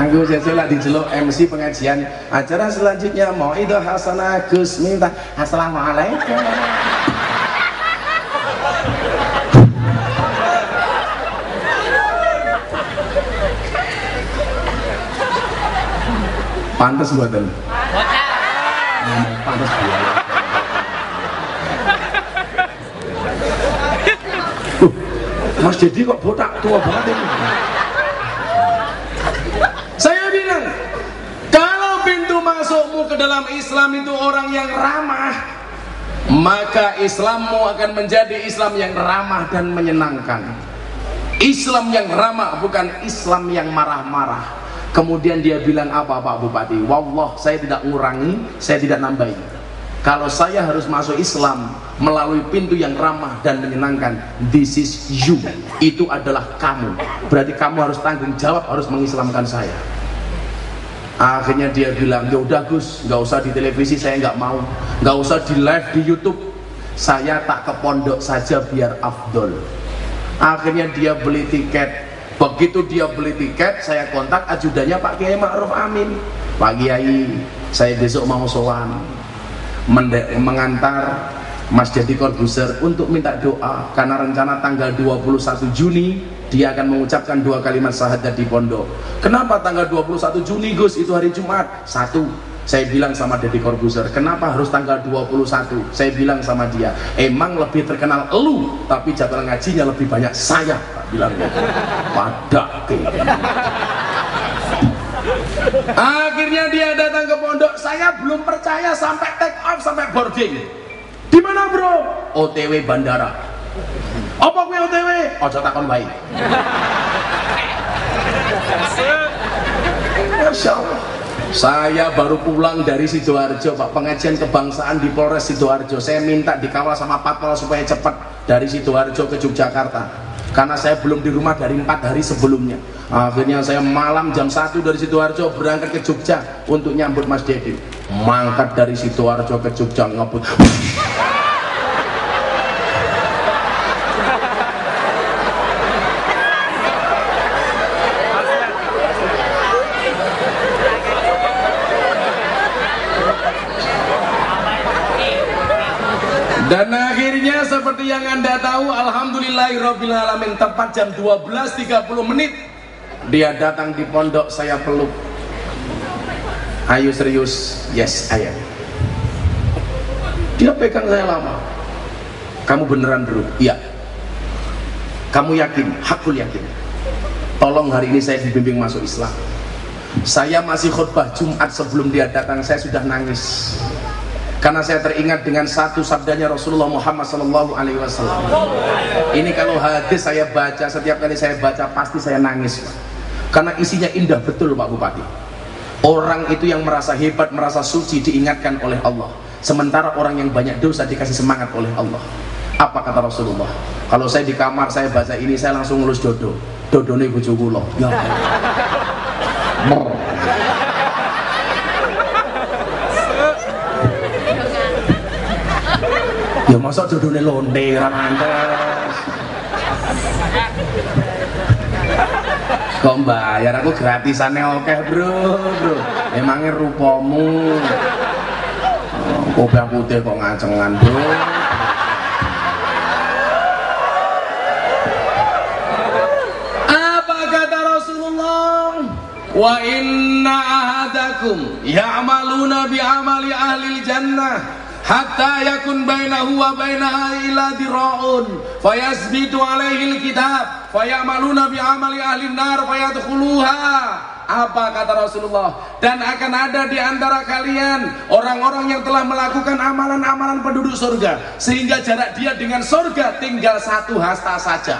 Aku sesuai diceluk MC pengajian. Acara selanjutnya mau itu Hasanah Gus minta. Assalamualaikum pantas buatan pantas buatan Mas Dedi kok botak tua banget ini. Saya bilang kalau pintu masukmu ke dalam Islam itu orang yang ramah maka Islammu akan menjadi Islam yang ramah dan menyenangkan. Islam yang ramah bukan Islam yang marah-marah Kemudian dia bilang apa Pak Bupati? Wallah saya tidak ngurangi, saya tidak nambahi. Kalau saya harus masuk Islam melalui pintu yang ramah dan menyenangkan, this is you. Itu adalah kamu. Berarti kamu harus tanggung jawab, harus mengislamkan saya. Akhirnya dia bilang, ya udah Gus, nggak usah di televisi, saya nggak mau, nggak usah di live di YouTube. Saya tak ke pondok saja biar afdol. Akhirnya dia beli tiket Begitu dia beli tiket, saya kontak ajudannya Pak Kiai Ma'ruf Amin. Pak Kiai, saya besok mau sowan mengantar Mas Jadi Corbuzier untuk minta doa karena rencana tanggal 21 Juni dia akan mengucapkan dua kalimat syahadat di pondok. Kenapa tanggal 21 Juni Gus itu hari Jumat? Satu, saya bilang sama Deddy Corbuzier, kenapa harus tanggal 21? Saya bilang sama dia, emang lebih terkenal elu, tapi jadwal ngajinya lebih banyak saya. Bilang gitu. Pada Akhirnya dia datang ke pondok, saya belum percaya sampai take off sampai boarding. Di mana bro? OTW bandara. Apa gue OTW? Ojo takon baik. Masya Allah. Saya baru pulang dari Sidoarjo, Pak. Pengajian kebangsaan di Polres Sidoarjo. Saya minta dikawal sama Patwal supaya cepat dari Sidoarjo ke Yogyakarta. Karena saya belum di rumah dari empat hari sebelumnya. Akhirnya saya malam jam 1 dari Sidoarjo berangkat ke Jogja untuk nyambut Mas Dedi. Mangkat dari Sidoarjo ke Jogja ngebut. Dan akhirnya seperti yang anda tahu Alhamdulillahirrabbilalamin Tepat jam 12.30 menit Dia datang di pondok saya peluk. Ayo serius Yes ayah Dia pegang saya lama. Kamu beneran bro? Iya. Kamu yakin? Hakul yakin. Tolong hari ini saya dibimbing masuk Islam. Saya masih khutbah Jumat sebelum dia datang Saya sudah nangis karena saya teringat dengan satu sabdanya Rasulullah Muhammad Sallallahu Alaihi Wasallam. Ini kalau hadis saya baca setiap kali saya baca pasti saya nangis, karena isinya indah betul Pak Bupati. Orang itu yang merasa hebat, merasa suci diingatkan oleh Allah. Sementara orang yang banyak dosa dikasih semangat oleh Allah. Apa kata Rasulullah? Kalau saya di kamar saya baca ini saya langsung ngelus dodo. Dodo nih kula. Ya. ya masa dudune londe kok bayar aku gratisannya oke bro bro. Emangnya rupamu? Oh, kopiah putih kok ngacengan bro. Apa kata Rasulullah? Wa inna ahadakum ya'maluna bi amali ahli jannah hatta yakun bainahu wa bainaha ila diraun. Fayasbitu alaihi alkitab. Fayamaluna bi amali ahli nar fayadkhuluha. Apa kata Rasulullah? Dan akan ada di antara kalian orang-orang yang telah melakukan amalan-amalan penduduk surga. Sehingga jarak dia dengan surga tinggal satu hasta saja.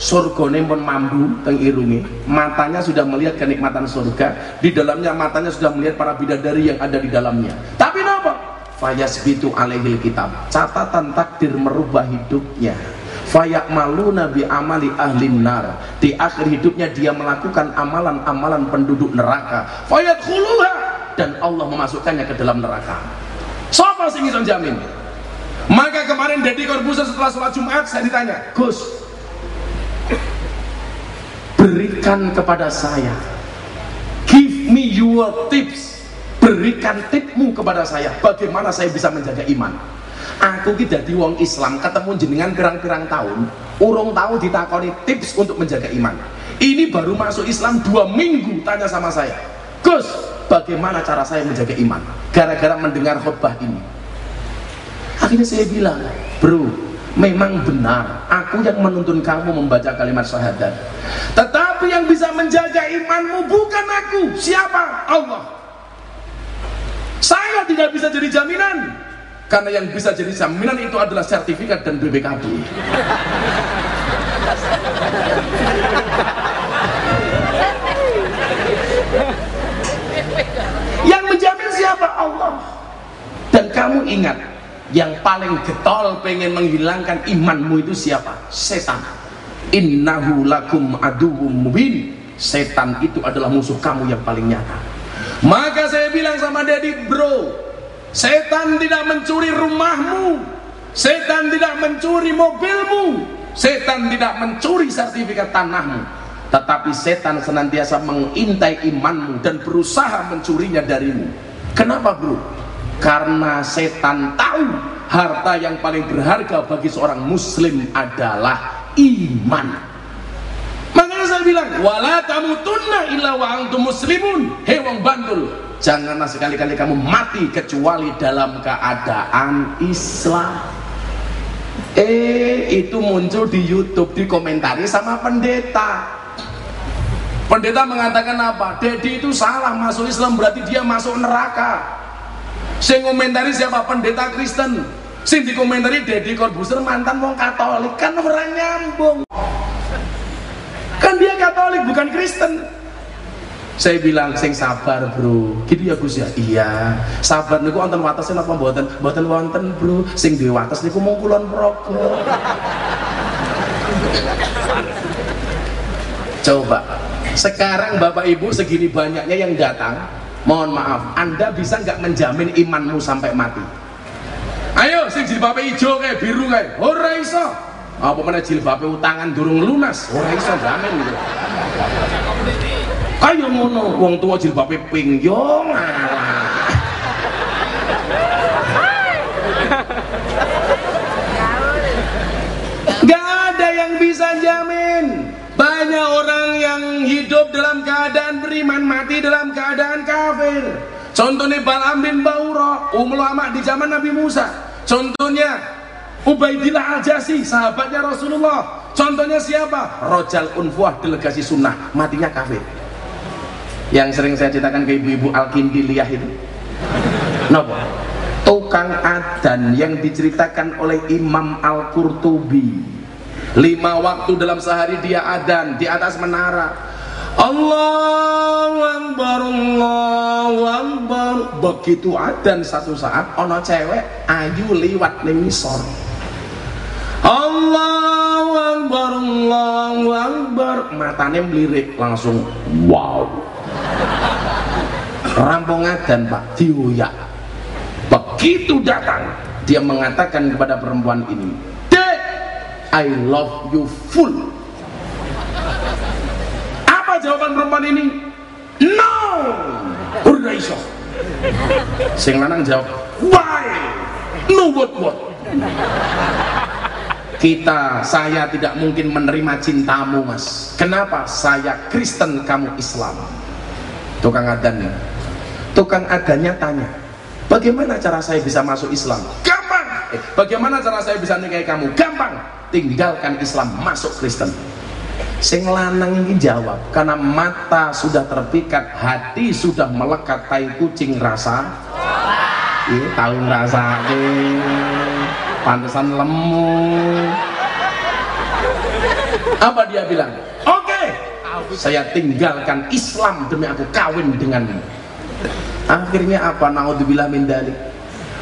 Surga pun mampu teng irungi matanya sudah melihat kenikmatan surga. Di dalamnya matanya sudah melihat para bidadari yang ada di dalamnya fayasbitu alaihil kitab. Catatan takdir merubah hidupnya. Fayak malu nabi amali ahli nar. Di akhir hidupnya dia melakukan amalan-amalan penduduk neraka. Fayat dan Allah memasukkannya ke dalam neraka. Siapa sih yang jamin? Maka kemarin Deddy Corbuzier setelah sholat Jumat saya ditanya Gus berikan kepada saya. Give me your tips berikan tipmu kepada saya bagaimana saya bisa menjaga iman. Aku tidak di wong Islam ketemu jenengan pirang-pirang tahun urung tahu ditakoni tips untuk menjaga iman. Ini baru masuk Islam dua minggu tanya sama saya. Gus bagaimana cara saya menjaga iman? Gara-gara mendengar khutbah ini. Akhirnya saya bilang bro memang benar. Aku yang menuntun kamu membaca kalimat syahadat. Tetapi yang bisa menjaga imanmu bukan aku siapa? Allah tidak bisa jadi jaminan. Karena yang bisa jadi jaminan itu adalah sertifikat dan BPKB yang menjamin siapa? Allah. Dan kamu ingat yang paling getol pengen menghilangkan imanmu itu siapa? setan. Innahu lakum aduwwum mubin. Setan itu adalah musuh kamu yang paling nyata bilang sama Dedi bro setan tidak mencuri rumahmu. Setan tidak mencuri mobilmu. Setan tidak mencuri sertifikat tanahmu. Tetapi setan senantiasa mengintai imanmu dan berusaha mencurinya darimu. Kenapa bro? Karena setan tahu harta yang paling berharga bagi seorang muslim adalah iman. Makanya saya bilang wala tamutunna illa wa antum muslimun. Hei wong bandul janganlah sekali-kali kamu mati kecuali dalam keadaan Islam eh itu muncul di YouTube dikomentari sama pendeta pendeta mengatakan apa Dedi itu salah masuk Islam berarti dia masuk neraka Sing komentari siapa pendeta Kristen. Sing dikomentari Deddy Corbuzier mantan wong Katolik kan orang nyambung. Kan dia Katolik bukan Kristen. Saya bilang sing sabar bro. Gitu ya Gus ya? Iya. Sabar niku wonten watesnya napa mboten? Mboten wonten bro. Sing di wates niku mung kulon progo. Coba sekarang Bapak Ibu segini banyaknya yang datang mohon maaf anda bisa nggak menjamin imanmu sampai mati? Ayo sing jilbabe hijau kayak biru kayak ora iso. Apa mana jilbabe utangan durung lunas? Ora iso jamin gitu ayo ngono wong tua jilbabe pink yo Gak ada yang bisa jamin banyak orang yang hidup dalam keadaan beriman, mati dalam keadaan kafir. Contohnya Balaam bin Baura, ulama di zaman Nabi Musa. Contohnya Ubaidillah Al-Jasi, sahabatnya Rasulullah. Contohnya siapa? Rojal Unfuah, delegasi sunnah, matinya kafir. Yang sering saya ceritakan ke ibu-ibu Al-Kindiliyah itu. Tukang adan yang diceritakan oleh Imam Al-Qurtubi. Lima waktu dalam sehari dia adan di atas menara. Allahu Akbar Allahu Akbar. Begitu adan satu saat ono cewek ayu liwat ning misor Allahu Akbar Allahu Akbar. Matanya melirik langsung wow rampung adan pak diuyak begitu datang dia mengatakan kepada perempuan ini I love you full. Apa jawaban perempuan ini? No. Udah sing lanang jawab why? No what what? Kita saya tidak mungkin menerima cintamu mas. Kenapa saya Kristen kamu Islam tukang adannya tukang adannya tanya Bagaimana cara saya bisa masuk Islam? Gampang. Eh, bagaimana cara saya bisa nikahi kamu? Gampang. Tinggalkan Islam, masuk Kristen. Sing lanang ini jawab, karena mata sudah terpikat, hati sudah melekat tai kucing rasa. Iya, tahu rasa pantesan lemu. Apa dia bilang? Saya tinggalkan Islam demi aku kawin denganmu. Akhirnya apa? Naudzubillah min dalik.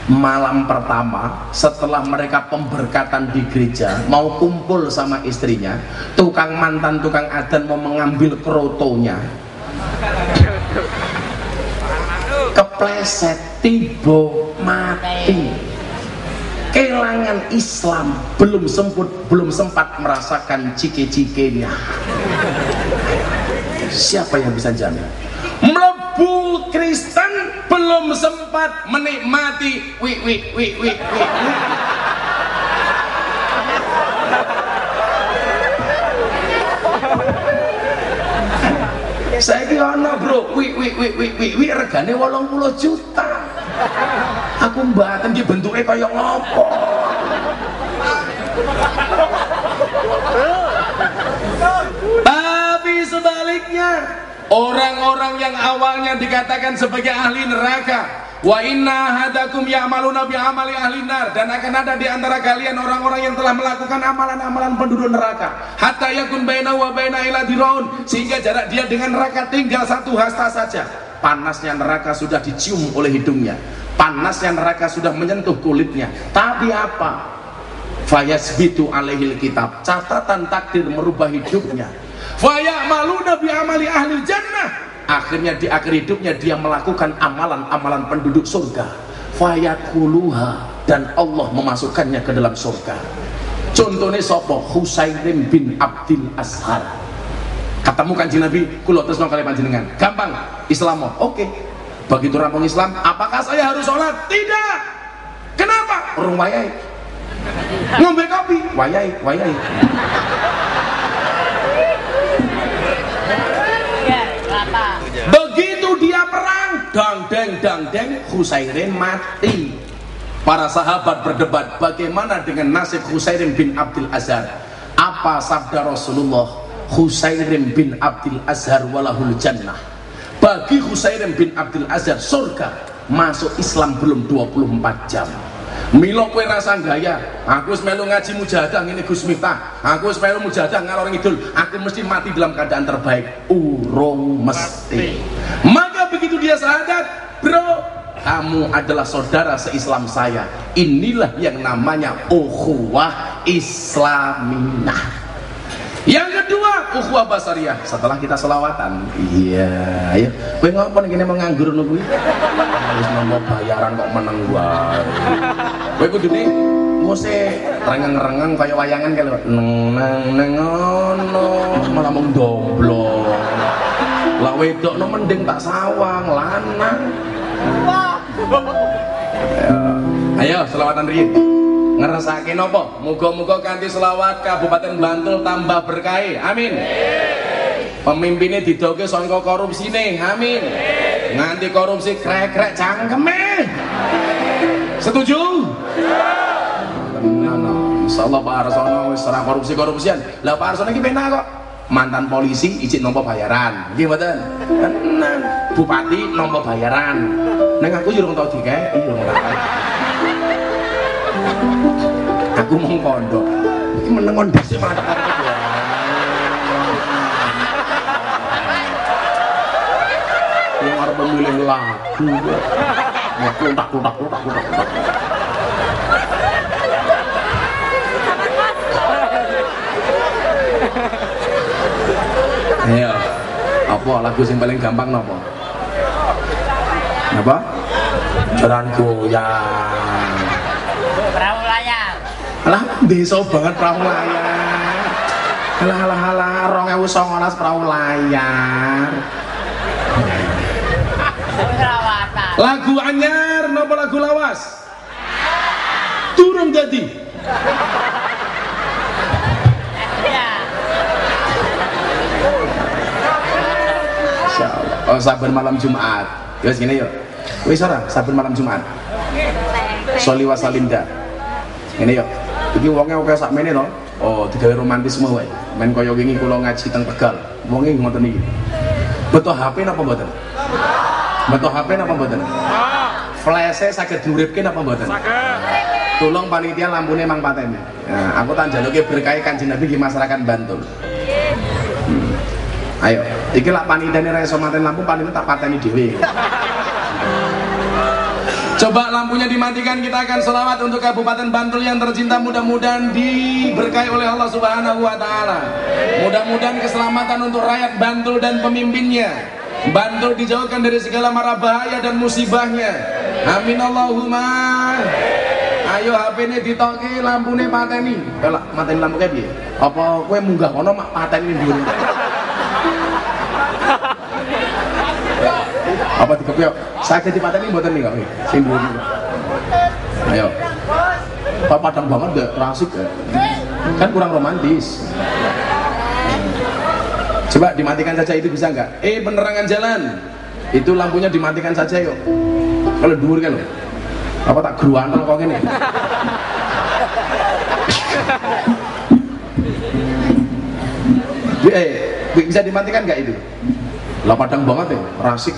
Malam pertama setelah mereka pemberkatan di gereja mau kumpul sama istrinya tukang mantan tukang adan mau mengambil kerotonya kepleset tiba mati. Kelangan Islam belum sempat belum sempat merasakan cike-cikenya siapa yang bisa jamin? Melebu Kristen belum sempat menikmati wi wi wi wi wi. Saya kira ana bro. Wi wi wi wi wi wi regane 80 juta. Aku mbaten ki bentuke kaya ngopo Orang-orang yang awalnya dikatakan sebagai ahli neraka Wa inna hadakum ya'maluna bi amali ahli nar. Dan akan ada di antara kalian orang-orang yang telah melakukan amalan-amalan penduduk neraka. Hatta yakun baina wa baina ila diraun sehingga jarak dia dengan neraka tinggal satu hasta saja. Panasnya neraka sudah dicium oleh hidungnya. Panasnya neraka sudah menyentuh kulitnya. Tapi apa? Fayasbitu alaihil kitab. Catatan takdir merubah hidupnya. Faya malu nabi amali ahli jannah. Akhirnya di akhir hidupnya dia melakukan amalan-amalan penduduk surga. Faya kuluha dan Allah memasukkannya ke dalam surga. Contohnya sopo Husairin bin Abdul Azhar. Ketemu kanjeng Nabi, kulo terus kali panjenengan. Gampang, Islam. Oke. Okay. Begitu rampung Islam, apakah saya harus sholat? Tidak. Kenapa? Orang wayai. Ngombe kopi, wayai, wayai. Begitu dia perang, dang deng dang deng, Husairin mati. Para sahabat berdebat bagaimana dengan nasib Husairin bin Abdul Azhar. Apa sabda Rasulullah? Husairin bin Abdul Azhar walahul jannah. Bagi Husairin bin Abdul Azhar surga masuk Islam belum 24 jam. Milo kue rasa gaya, aku semelu ngaji mujahadah ini Gus Miftah. Aku semelu mujahadah ngalor ngidul, aku mesti mati dalam keadaan terbaik. Urung mesti. Begitu dia sahadat, bro, kamu adalah saudara seislam saya. Inilah yang namanya ukhuwah Islaminah. Yang kedua, ukhuwah basariyah. Setelah kita selawatan. Iya, ayo. Kowe ngopo nek mau nganggur ngono kuwi? Wis bayaran kok meneng wae. Kowe kudune muse rengeng-rengeng kaya wayangan kali neng neng neng ngono malah mung domblong. Lah wedok no mending tak sawang lanang. Ayo, selawatan riyin ngerasake nopo? Muga-muga kanthi selawat Kabupaten Bantul tambah berkah amin. Pemimpinnya didoge sangka korupsi nih amin. Nganti korupsi krek-krek cangkeme. Setuju? Insyaallah Pak Arsono wis ora korupsi-korupsian. Lah Pak Arsono iki penak kok mantan polisi izin nompo bayaran. Mboten? Tenang bupati nompo bayaran. Neng aku yo urung tau dikek iya aku mau pondok ini menengon dasi malah yang harus memilih lagu ya klutak klutak klutak klutak klutak Ayo, apa lagu yang paling gampang nopo? Apa? Jalan goyang. Alah desa banget perahu layar. Alah alah alah 2019 perahu layar. Lagu anyar napa lagu lawas? Turun jadi. Oh, sabar malam Jumat. Ya gini yuk. Wis ora, sabar malam Jumat. Soli Wasalinda. Ini yuk. Iki wonge oke sakmene to. Oh, digawe romantisme wae. Men kaya wingi kula ngaji teng Tegal. Wonge ngoten iki. Betul HP napa mboten? Betul HP napa mboten? Flash-e saged diuripke napa mboten? Saged. Tolong panitia lampune mang pateni. Nah, aku tak jaluke berkah Kanjeng Nabi di masyarakat Bantul. Hmm. Ayo, iki lak panitiane ra iso maten lampu paling tak pateni dhewe. Coba lampunya dimatikan, kita akan selawat untuk Kabupaten Bantul yang tercinta mudah-mudahan diberkahi oleh Allah Subhanahu wa taala. Mudah-mudahan keselamatan untuk rakyat Bantul dan pemimpinnya. Bantul dijauhkan dari segala mara bahaya dan musibahnya. Amin Allahumma. Ayo HP ini ditoki lampune pateni. Kalau mateni lampu kayak piye? Apa kowe munggah kono mak pateni dulu? Apa dikepyok sakit di pateni mboten nih kami sing ayo. Pak padang banget gak rasik ya. Kan kurang romantis. Coba dimatikan saja itu bisa nggak? Eh penerangan jalan. Itu lampunya dimatikan saja yuk. Kalau dur kan apa tak geruan kok ini eh bisa dimatikan nggak itu? Lah padang banget ya. Rasik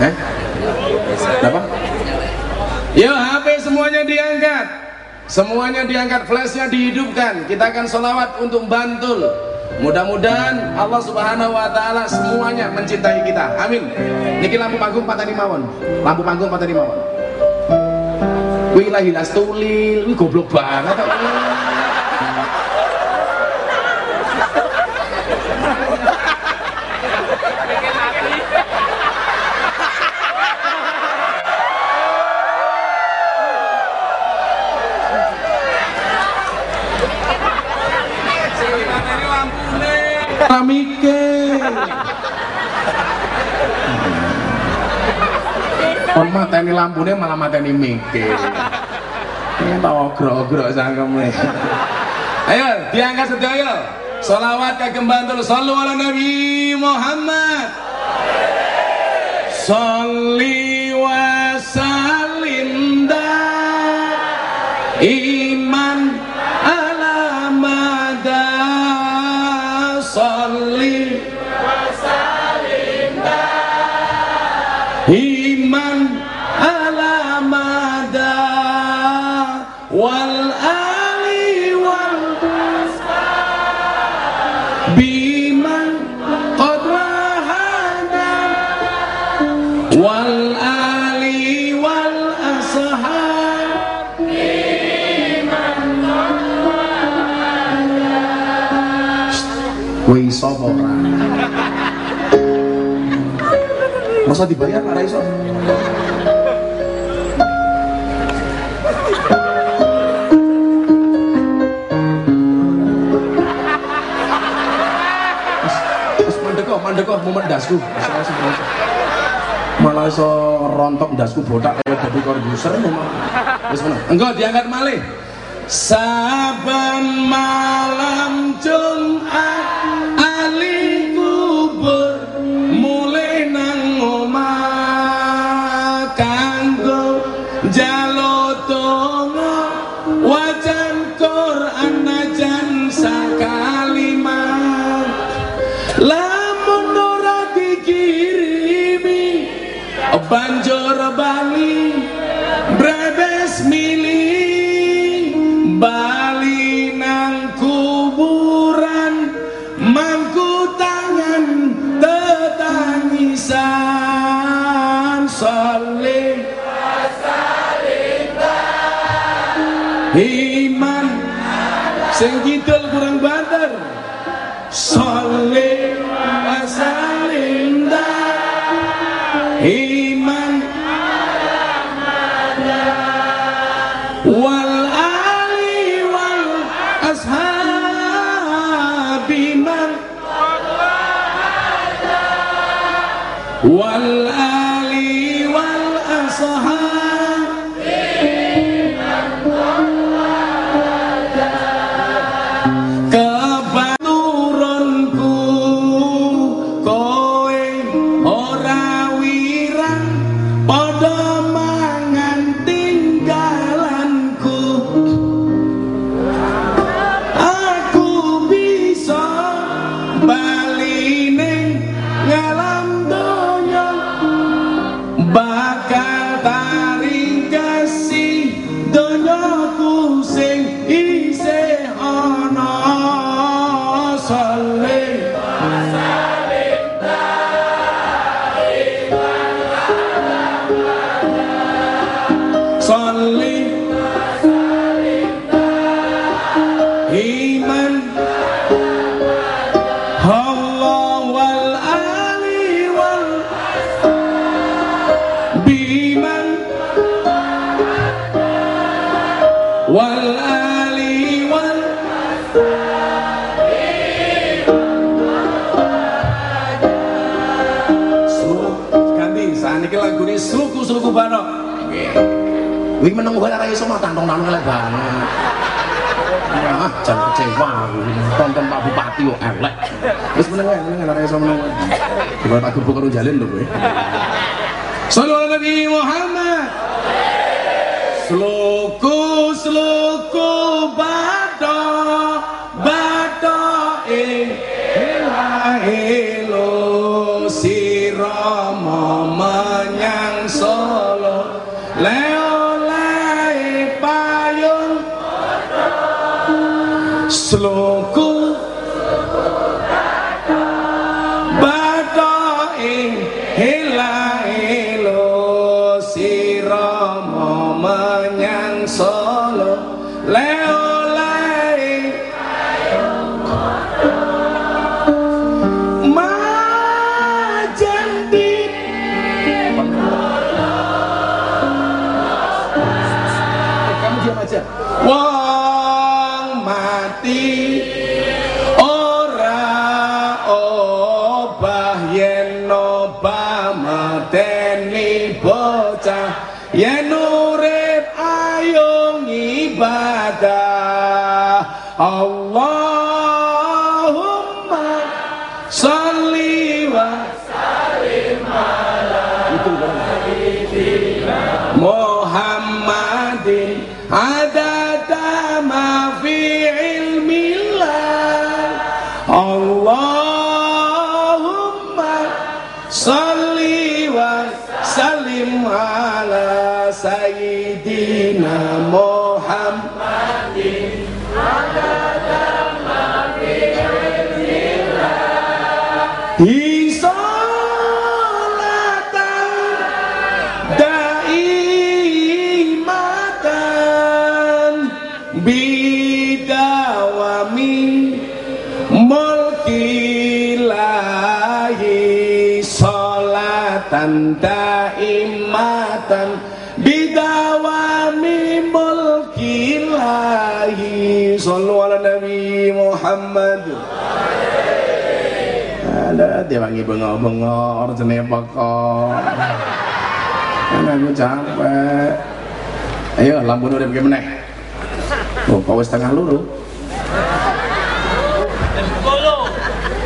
Eh? Apa? Yuk HP semuanya diangkat. Semuanya diangkat flashnya dihidupkan. Kita akan sholawat untuk Bantul. Mudah-mudahan Allah subhanahu wa ta'ala semuanya mencintai kita. Amin. Niki lampu panggung patani mawon. Lampu panggung patani mawon. Wih tulil Wih goblok banget mikir kon mateni lampune malah mateni mikir ini tau gro-gro sangkeme ayo diangkat sedaya. Salawat kagem bantul. Sallu ala Nabi Muhammad. Salli wa salim iman masa dibayar ora iso mandeko mandeko momen dasku? Malah iso rontok dasku botak kayak dadi korbuser wis enggak diangkat malih. Saben malam Jumat sing Wih meneng wae ora iso mah tantong-tantong elek banget. Ah, jan kecewa aku. Tonton Pak Bupati kok elek. Wis meneng wae, meneng ora iso meneng. Coba tak gebuk karo jalin lho kowe. Sallallahu Nabi Muhammad. Sluku sluku Lord. Ibadah mulkilahi sallu ala nabi Muhammad. Ada dia wangi bengok-bengok jenis pokok. Kan aku capek. Ayo lampu udah bagaimana? Oh kau wis tengah luru.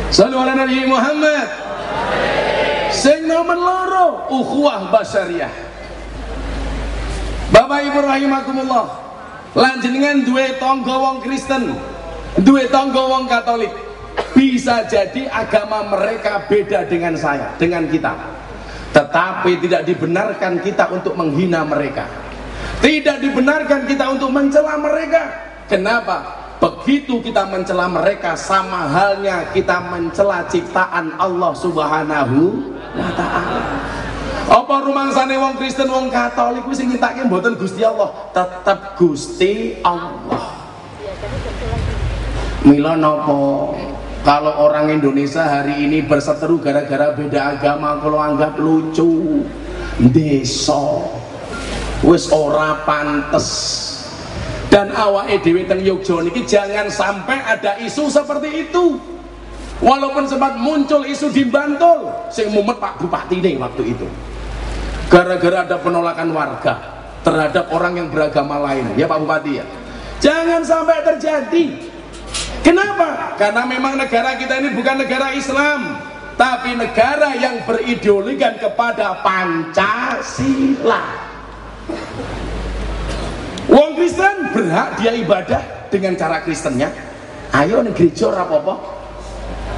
Sallu ala Nabi Muhammad. Sing nomor loro ukhuwah basyariah Bapak Ibu rahimakumullah Lanjenengan duwe tangga wong Kristen duwe tangga wong Katolik bisa jadi agama mereka beda dengan saya dengan kita. Tetapi tidak dibenarkan kita untuk menghina mereka. Tidak dibenarkan kita untuk mencela mereka. Kenapa? Begitu kita mencela mereka sama halnya kita mencela ciptaan Allah subhanahu wa ta'ala apa rumangsane wong Kristen wong Katolik wis nyitake mboten Gusti Allah? Tetap Gusti Allah. Mila nopo kalau orang Indonesia hari ini berseteru gara-gara beda agama kalau anggap lucu. Desa. Wis ora pantes. Dan awake dhewe teng Yogyakarta niki jangan sampai ada isu seperti itu. Walaupun sempat muncul isu di Bantul sing mumet Pak Bupati nih waktu itu gara-gara ada penolakan warga terhadap orang yang beragama lain ya Pak Bupati ya jangan sampai terjadi Kenapa? Karena memang negara kita ini bukan negara Islam, tapi negara yang berideologikan kepada Pancasila. Wong Kristen berhak dia ibadah dengan cara Kristennya. Ayo nih gereja apa-apa.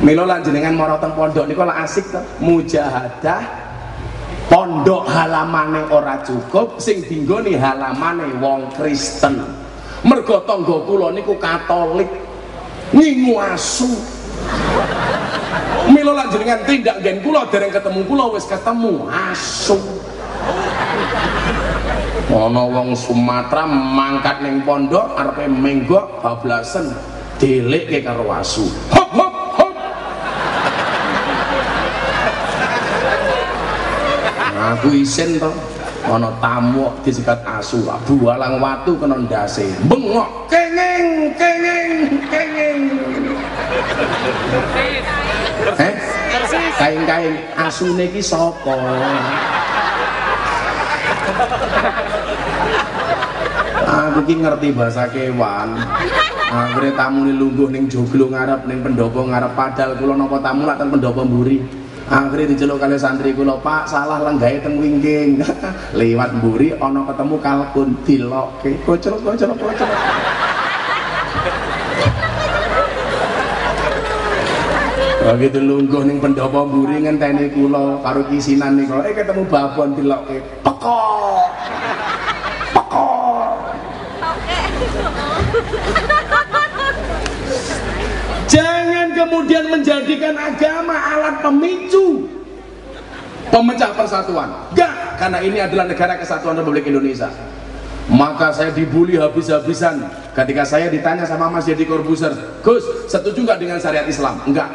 Milo mau teng pondok niku asik to. Mujahadah pondok halamane ora cukup sing dinggoni halamane wong Kristen. Mergo tangga kula niku Katolik. Ngingu asu. Milo lanjenengan tindak gen kula dereng ketemu kula wis ketemu asu. Ana wong Sumatera mangkat ning pondok arepe menggok bablasen ke karo asu aku isin to. Ana tamu disikat asu bualang watu kena ndase. Bengok. Kengeng kengeng kengeng eh? Kain-kain asune iki sapa? Aku ki ngerti bahasa kewan. Akhirnya tamu ini lungguh ning joglo ngarep ning pendopo ngarep. Padahal kula napa tamu lak ten pendopo mburi akhirnya diceluk kali santri kula pak salah lenggahe teng wingking. Lewat mburi ana ketemu kalkun dilokke. Kocok kocok kocok Begitu lungguh ning pendopo mburi ngenteni kula karo kisinan niku eh ketemu babon dilokke. Pekok Jangan kemudian menjadikan agama alat pemicu pemecah persatuan. Enggak, karena ini adalah negara kesatuan Republik Indonesia. Maka saya dibully habis-habisan ketika saya ditanya sama Mas Yedi Corbuzier, Gus, setuju nggak dengan syariat Islam? Enggak.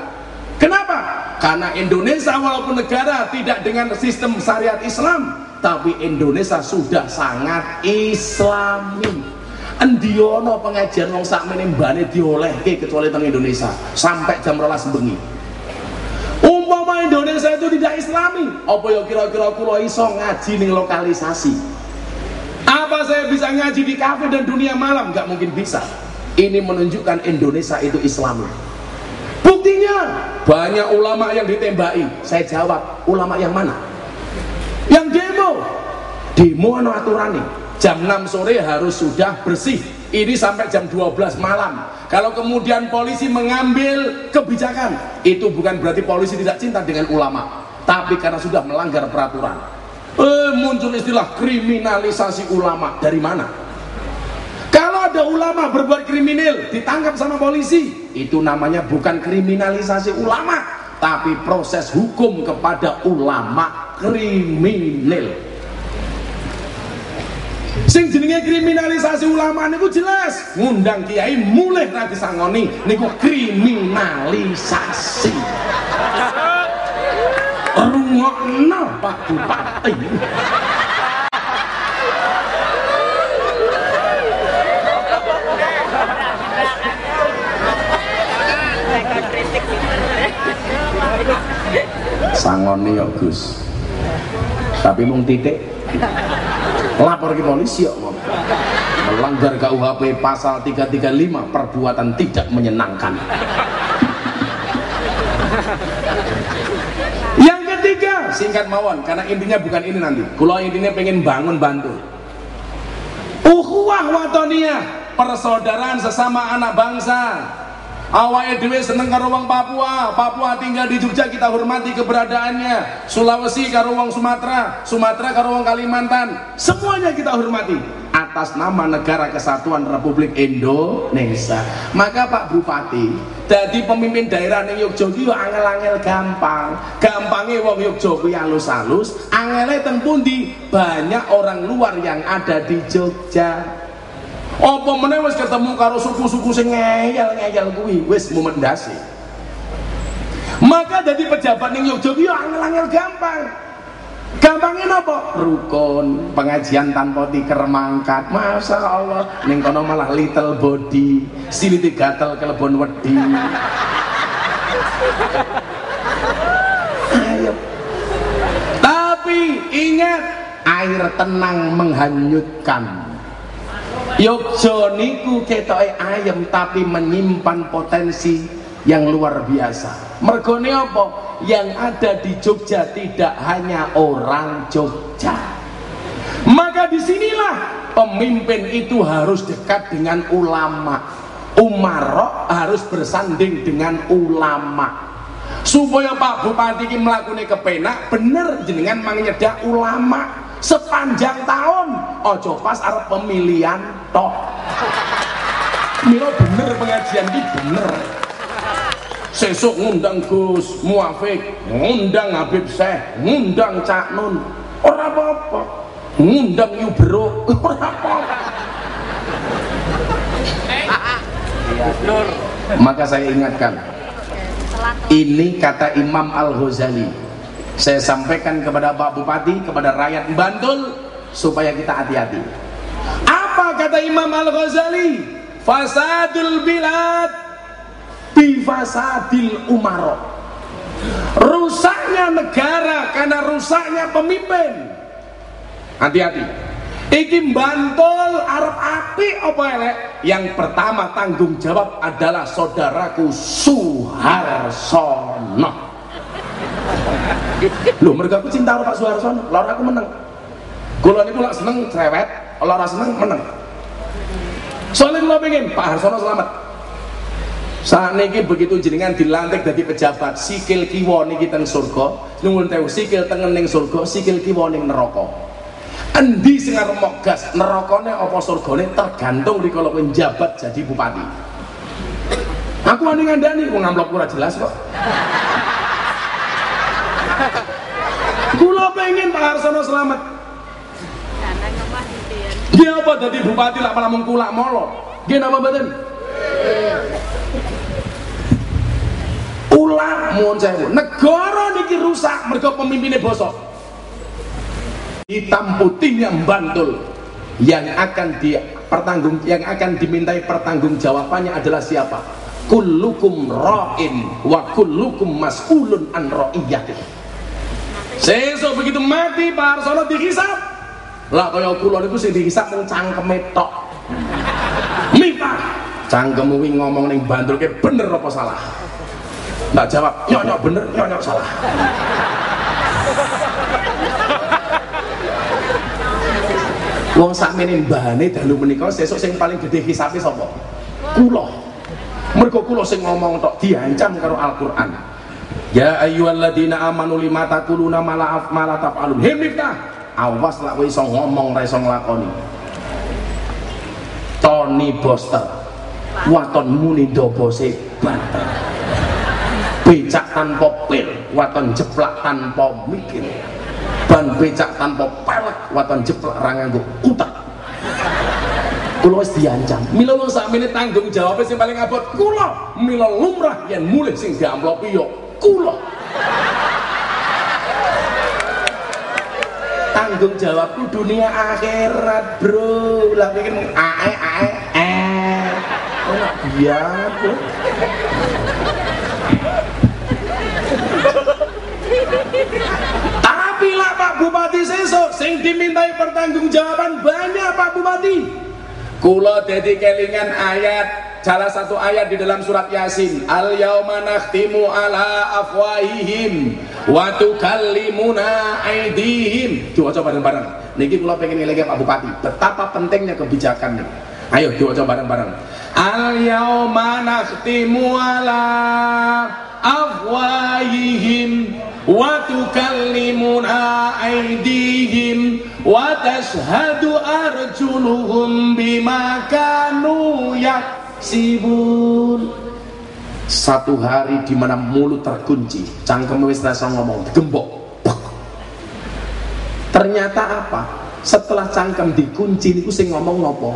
Kenapa? Karena Indonesia walaupun negara tidak dengan sistem syariat Islam, tapi Indonesia sudah sangat islami endiono pengajian wong sakmene mbane diolehke kecuali teng Indonesia. Sampai jam 12 bengi. Umpama Indonesia itu tidak islami apa ya kira-kira kula iso ngaji ning lokalisasi? Apa saya bisa ngaji di kafe dan dunia malam? Nggak mungkin bisa. Ini menunjukkan Indonesia itu islami. Buktinya banyak ulama yang ditembaki. Saya jawab ulama yang mana? Yang demo. Demo anu aturannya jam 6 sore harus sudah bersih. Ini sampai jam 12 malam. Kalau kemudian polisi mengambil kebijakan itu bukan berarti polisi tidak cinta dengan ulama tapi karena sudah melanggar peraturan. Eh, muncul istilah kriminalisasi ulama. Dari mana? Kalau ada ulama berbuat kriminal ditangkap sama polisi itu namanya bukan kriminalisasi ulama tapi proses hukum kepada ulama kriminal sing jenenge kriminalisasi ulama niku jelas. Ngundang kiai mulai ra disangoni niku kriminalisasi. Rungokno Pak Bupati. Sangoni ya Gus. Tapi mung titik lapor ke polisi ya melanggar KUHP pasal 335 perbuatan tidak menyenangkan. Yang ketiga singkat mawon karena intinya bukan ini nanti. Kalau intinya pengen bangun bantu. Ukhuwah watoniyah persaudaraan sesama anak bangsa awalnya dewe seneng karo wong Papua. Papua tinggal di Jogja kita hormati keberadaannya. Sulawesi karo wong Sumatera Sumatera karo wong Kalimantan. Semuanya kita hormati atas nama negara kesatuan Republik Indonesia. Maka Pak Bupati jadi pemimpin daerah ning Yogyakarta yo angel-angel gampang. Gampangnya wong Yogyakarta halus-halus angele teng pundi? Banyak orang luar yang ada di Jogja apa meneh wis ketemu karo suku-suku sing ngeyel-ngeyel kuwi? Wis mumendasi maka jadi pejabat ning Yogyakarta ya angel-angel gampang. Gampangnya apa? rukun pengajian tanpa tiker mangkat masa Allah ning kono malah little body siliti gatel kelebon wedi. Tapi ingat air tenang menghanyutkan Yogyo niku ketoke ayam tapi menyimpan potensi yang luar biasa. Mergone apa? Yang ada di Jogja tidak hanya orang Jogja. Maka di sinilah pemimpin itu harus dekat dengan ulama. Umarok harus bersanding dengan ulama. Supaya Pak Bupati ini melakukan kepenak, bener jenengan menyedak ulama sepanjang tahun ojo pas arep pemilihan tok. Milo bener pengajian ini bener. Sesuk ngundang Gus Muafik ngundang Habib Syekh ngundang Cak Nun. Ora apa-apa. Ngundang Yubro ora apa-apa. Nur. Maka saya ingatkan ini kata Imam Al-Ghazali saya sampaikan kepada Pak Bupati kepada rakyat Bantul supaya kita hati-hati. Apa kata Imam Al-Ghazali? Fasadul bilad bifasadil umaro. Rusaknya negara karena rusaknya pemimpin. Hati-hati. Iki bantul Arab api apa elek? Yang pertama tanggung jawab adalah saudaraku Suharsono. Loh mereka aku cinta Pak Suharsono, lalu aku menang. Kalau ini pula seneng cerewet, rasa seneng menang. Soalnya kalau pengen. Pak Harsono selamat. Saat ini begitu jenengan dilantik dari pejabat, sikil kiwa niki teng surga, nunggu tahu sikil tengen ning surga, sikil kiwa ning neraka. Endi sing arep gas? Nerakane apa surgane? Tergantung di kalau penjabat jadi bupati. Aku wani ngandani wong amplop ora jelas kok kula pengen Pak Harsono selamat. Dia apa jadi bupati lah malah mengkulak molo? Dia nama badan ulah mohon saya negara niki rusak mereka pemimpinnya bosok. Hitam putihnya Bantul yang akan di pertanggung yang akan dimintai pertanggungjawabannya adalah siapa? Kullukum ra'in wa kullukum mas'ulun an ra'iyatih sesuk begitu mati Pak Arsono dihisap lah kaya kula niku sing dihisap mung cangkeme tok mipah cangkem kuwi ngomong ning Bantul ke bener apa salah nggak jawab nyonyok bener nyonyok salah Wong sakmene mbane dalu menika sesuk sing paling gede hisabe sapa? Kula. Mergo kula sing ngomong tok diancam karo Al-Qur'an. Ya ayyuhalladzina amanu lima taquluna ma la ma la taf'alun. Miftah. Awas lak kowe iso ngomong ra iso nglakoni. Tony Boster. Waton muni dobose banter. Becak tanpa pil, waton jeplak tanpa mikir ban becak tanpa pelek waton jeplak ra nganggo utak kula wis diancam mila wong sakmene tanggung jawab sing paling abot kula mila lumrah yen mulih sing diamplopi yo kula tanggung jawabku dunia akhirat bro. Lah pikir ae ae eh. Enak biar bro? Pak Bupati sesuk sing dimintai pertanggungjawaban banyak Pak Bupati. Kula dadi kelingan ayat salah satu ayat di dalam surat Yasin al yauma nakhtimu ala afwahihim wa tukallimuna diwaca bareng-bareng. Niki kula pengen ngelingi Pak Bupati betapa pentingnya kebijakan nih ayo diwaca bareng-bareng. Al yauma nakhtimu ala afwahihim wa tukallimuna aydihim wa tashhadu arjuluhum bima kanu yaksibun satu hari di mana mulut terkunci cangkem wis rasa ngomong digembok ternyata apa? Setelah cangkem dikunci niku sing ngomong nopo?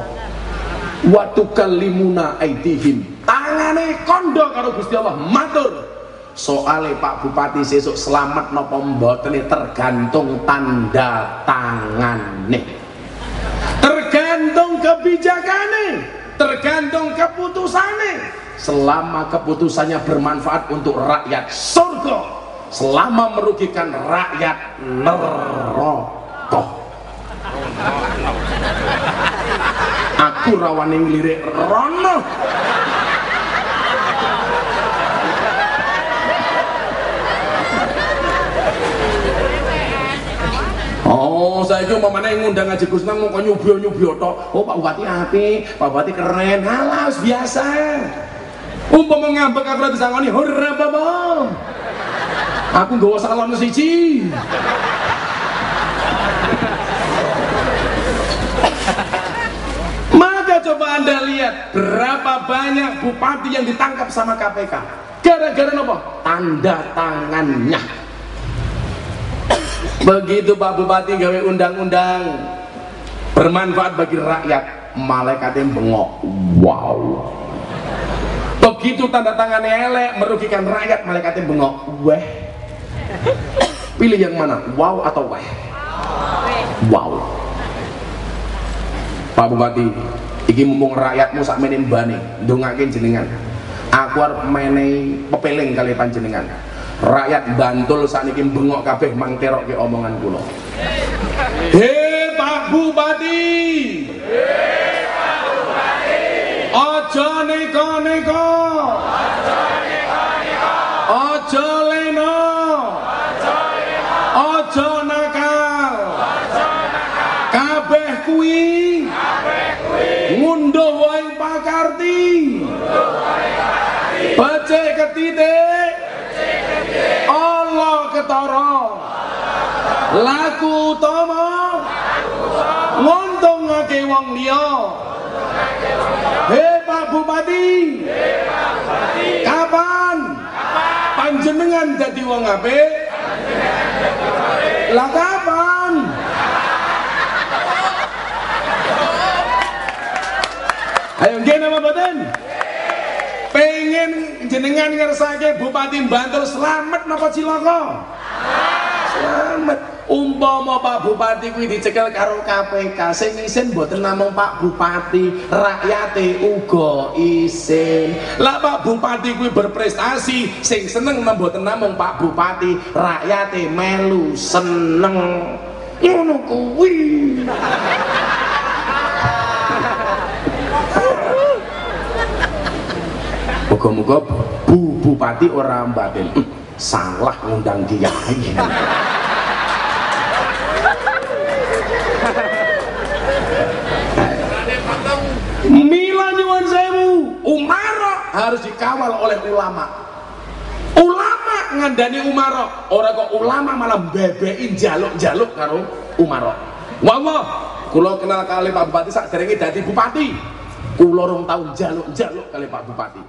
Wa tukallimuna aydihim tangane kondo karo Gusti Allah matur. Soalnya Pak Bupati sesuk selamat nopo mbotene tergantung tanda tangan nih tergantung kebijakannya tergantung keputusannya. Selama keputusannya bermanfaat untuk rakyat surga selama merugikan rakyat neraka. Aku rawaning lirik rono Oh, saya itu mana yang ngundang ngaji Gus Nang mau nyubio nyubio tok. Oh, Pak Bupati api, Pak Bupati keren. Halas biasa. Umpama ngambek aku ora disangoni, hurra babo. Aku nggawa salon siji. Maka coba Anda lihat berapa banyak bupati yang ditangkap sama KPK. Gara-gara apa? Tanda tangannya begitu Pak Bupati gawe undang-undang bermanfaat bagi rakyat. Malaikatnya bengok. Wow. Begitu tanda tangannya elek merugikan rakyat malaikatnya bengok. Weh. Pilih yang mana? Wow atau weh? Wow. Pak Bupati iki mumpung rakyatmu sak menin bani ndongakin jenengan. Aku arep menehi pepeling kali panjenengan rakyat Bantul sakniki bengok kabeh mangkerok ke omongan kula. He Pak Bupati! He Pak Bupati! Aja neko-neko Aja neko-neko Aja leno Aja leno Aja nakal Aja nakal kabeh kuwi kabeh kuwi ngunduh wae pakarti ngunduh wae pakarti becik ketitik Ketara laku utama. Nguntungake wong liya. Hei Pak Bupati. Kapan? Panjenengan jadi wong apik? Lah kapan? Ayo nggih nama pengen jenengan ngersake Bupati Bantul. Selamat napa cilaka selamat umpama Pak Bupati kuwi dicekel karo KPK sing isin mboten namung Pak Bupati rakyate uga isin. Lah Pak Bupati kuwi berprestasi sing seneng mboten namung Pak Bupati rakyate melu seneng. Ngono kuwi. Moga-moga Bu Bupati orang batin salah ngundang kiai. Mila nyuwun sewu, Umaro harus dikawal oleh ulama. Ulama ngandani Umaro, orang kok ulama malah bebein jaluk-jaluk karo Umaro. Wallah, kula kenal kali Pak Bupati sak dadi bupati. Kula rong tahun jaluk-jaluk kali Pak Bupati.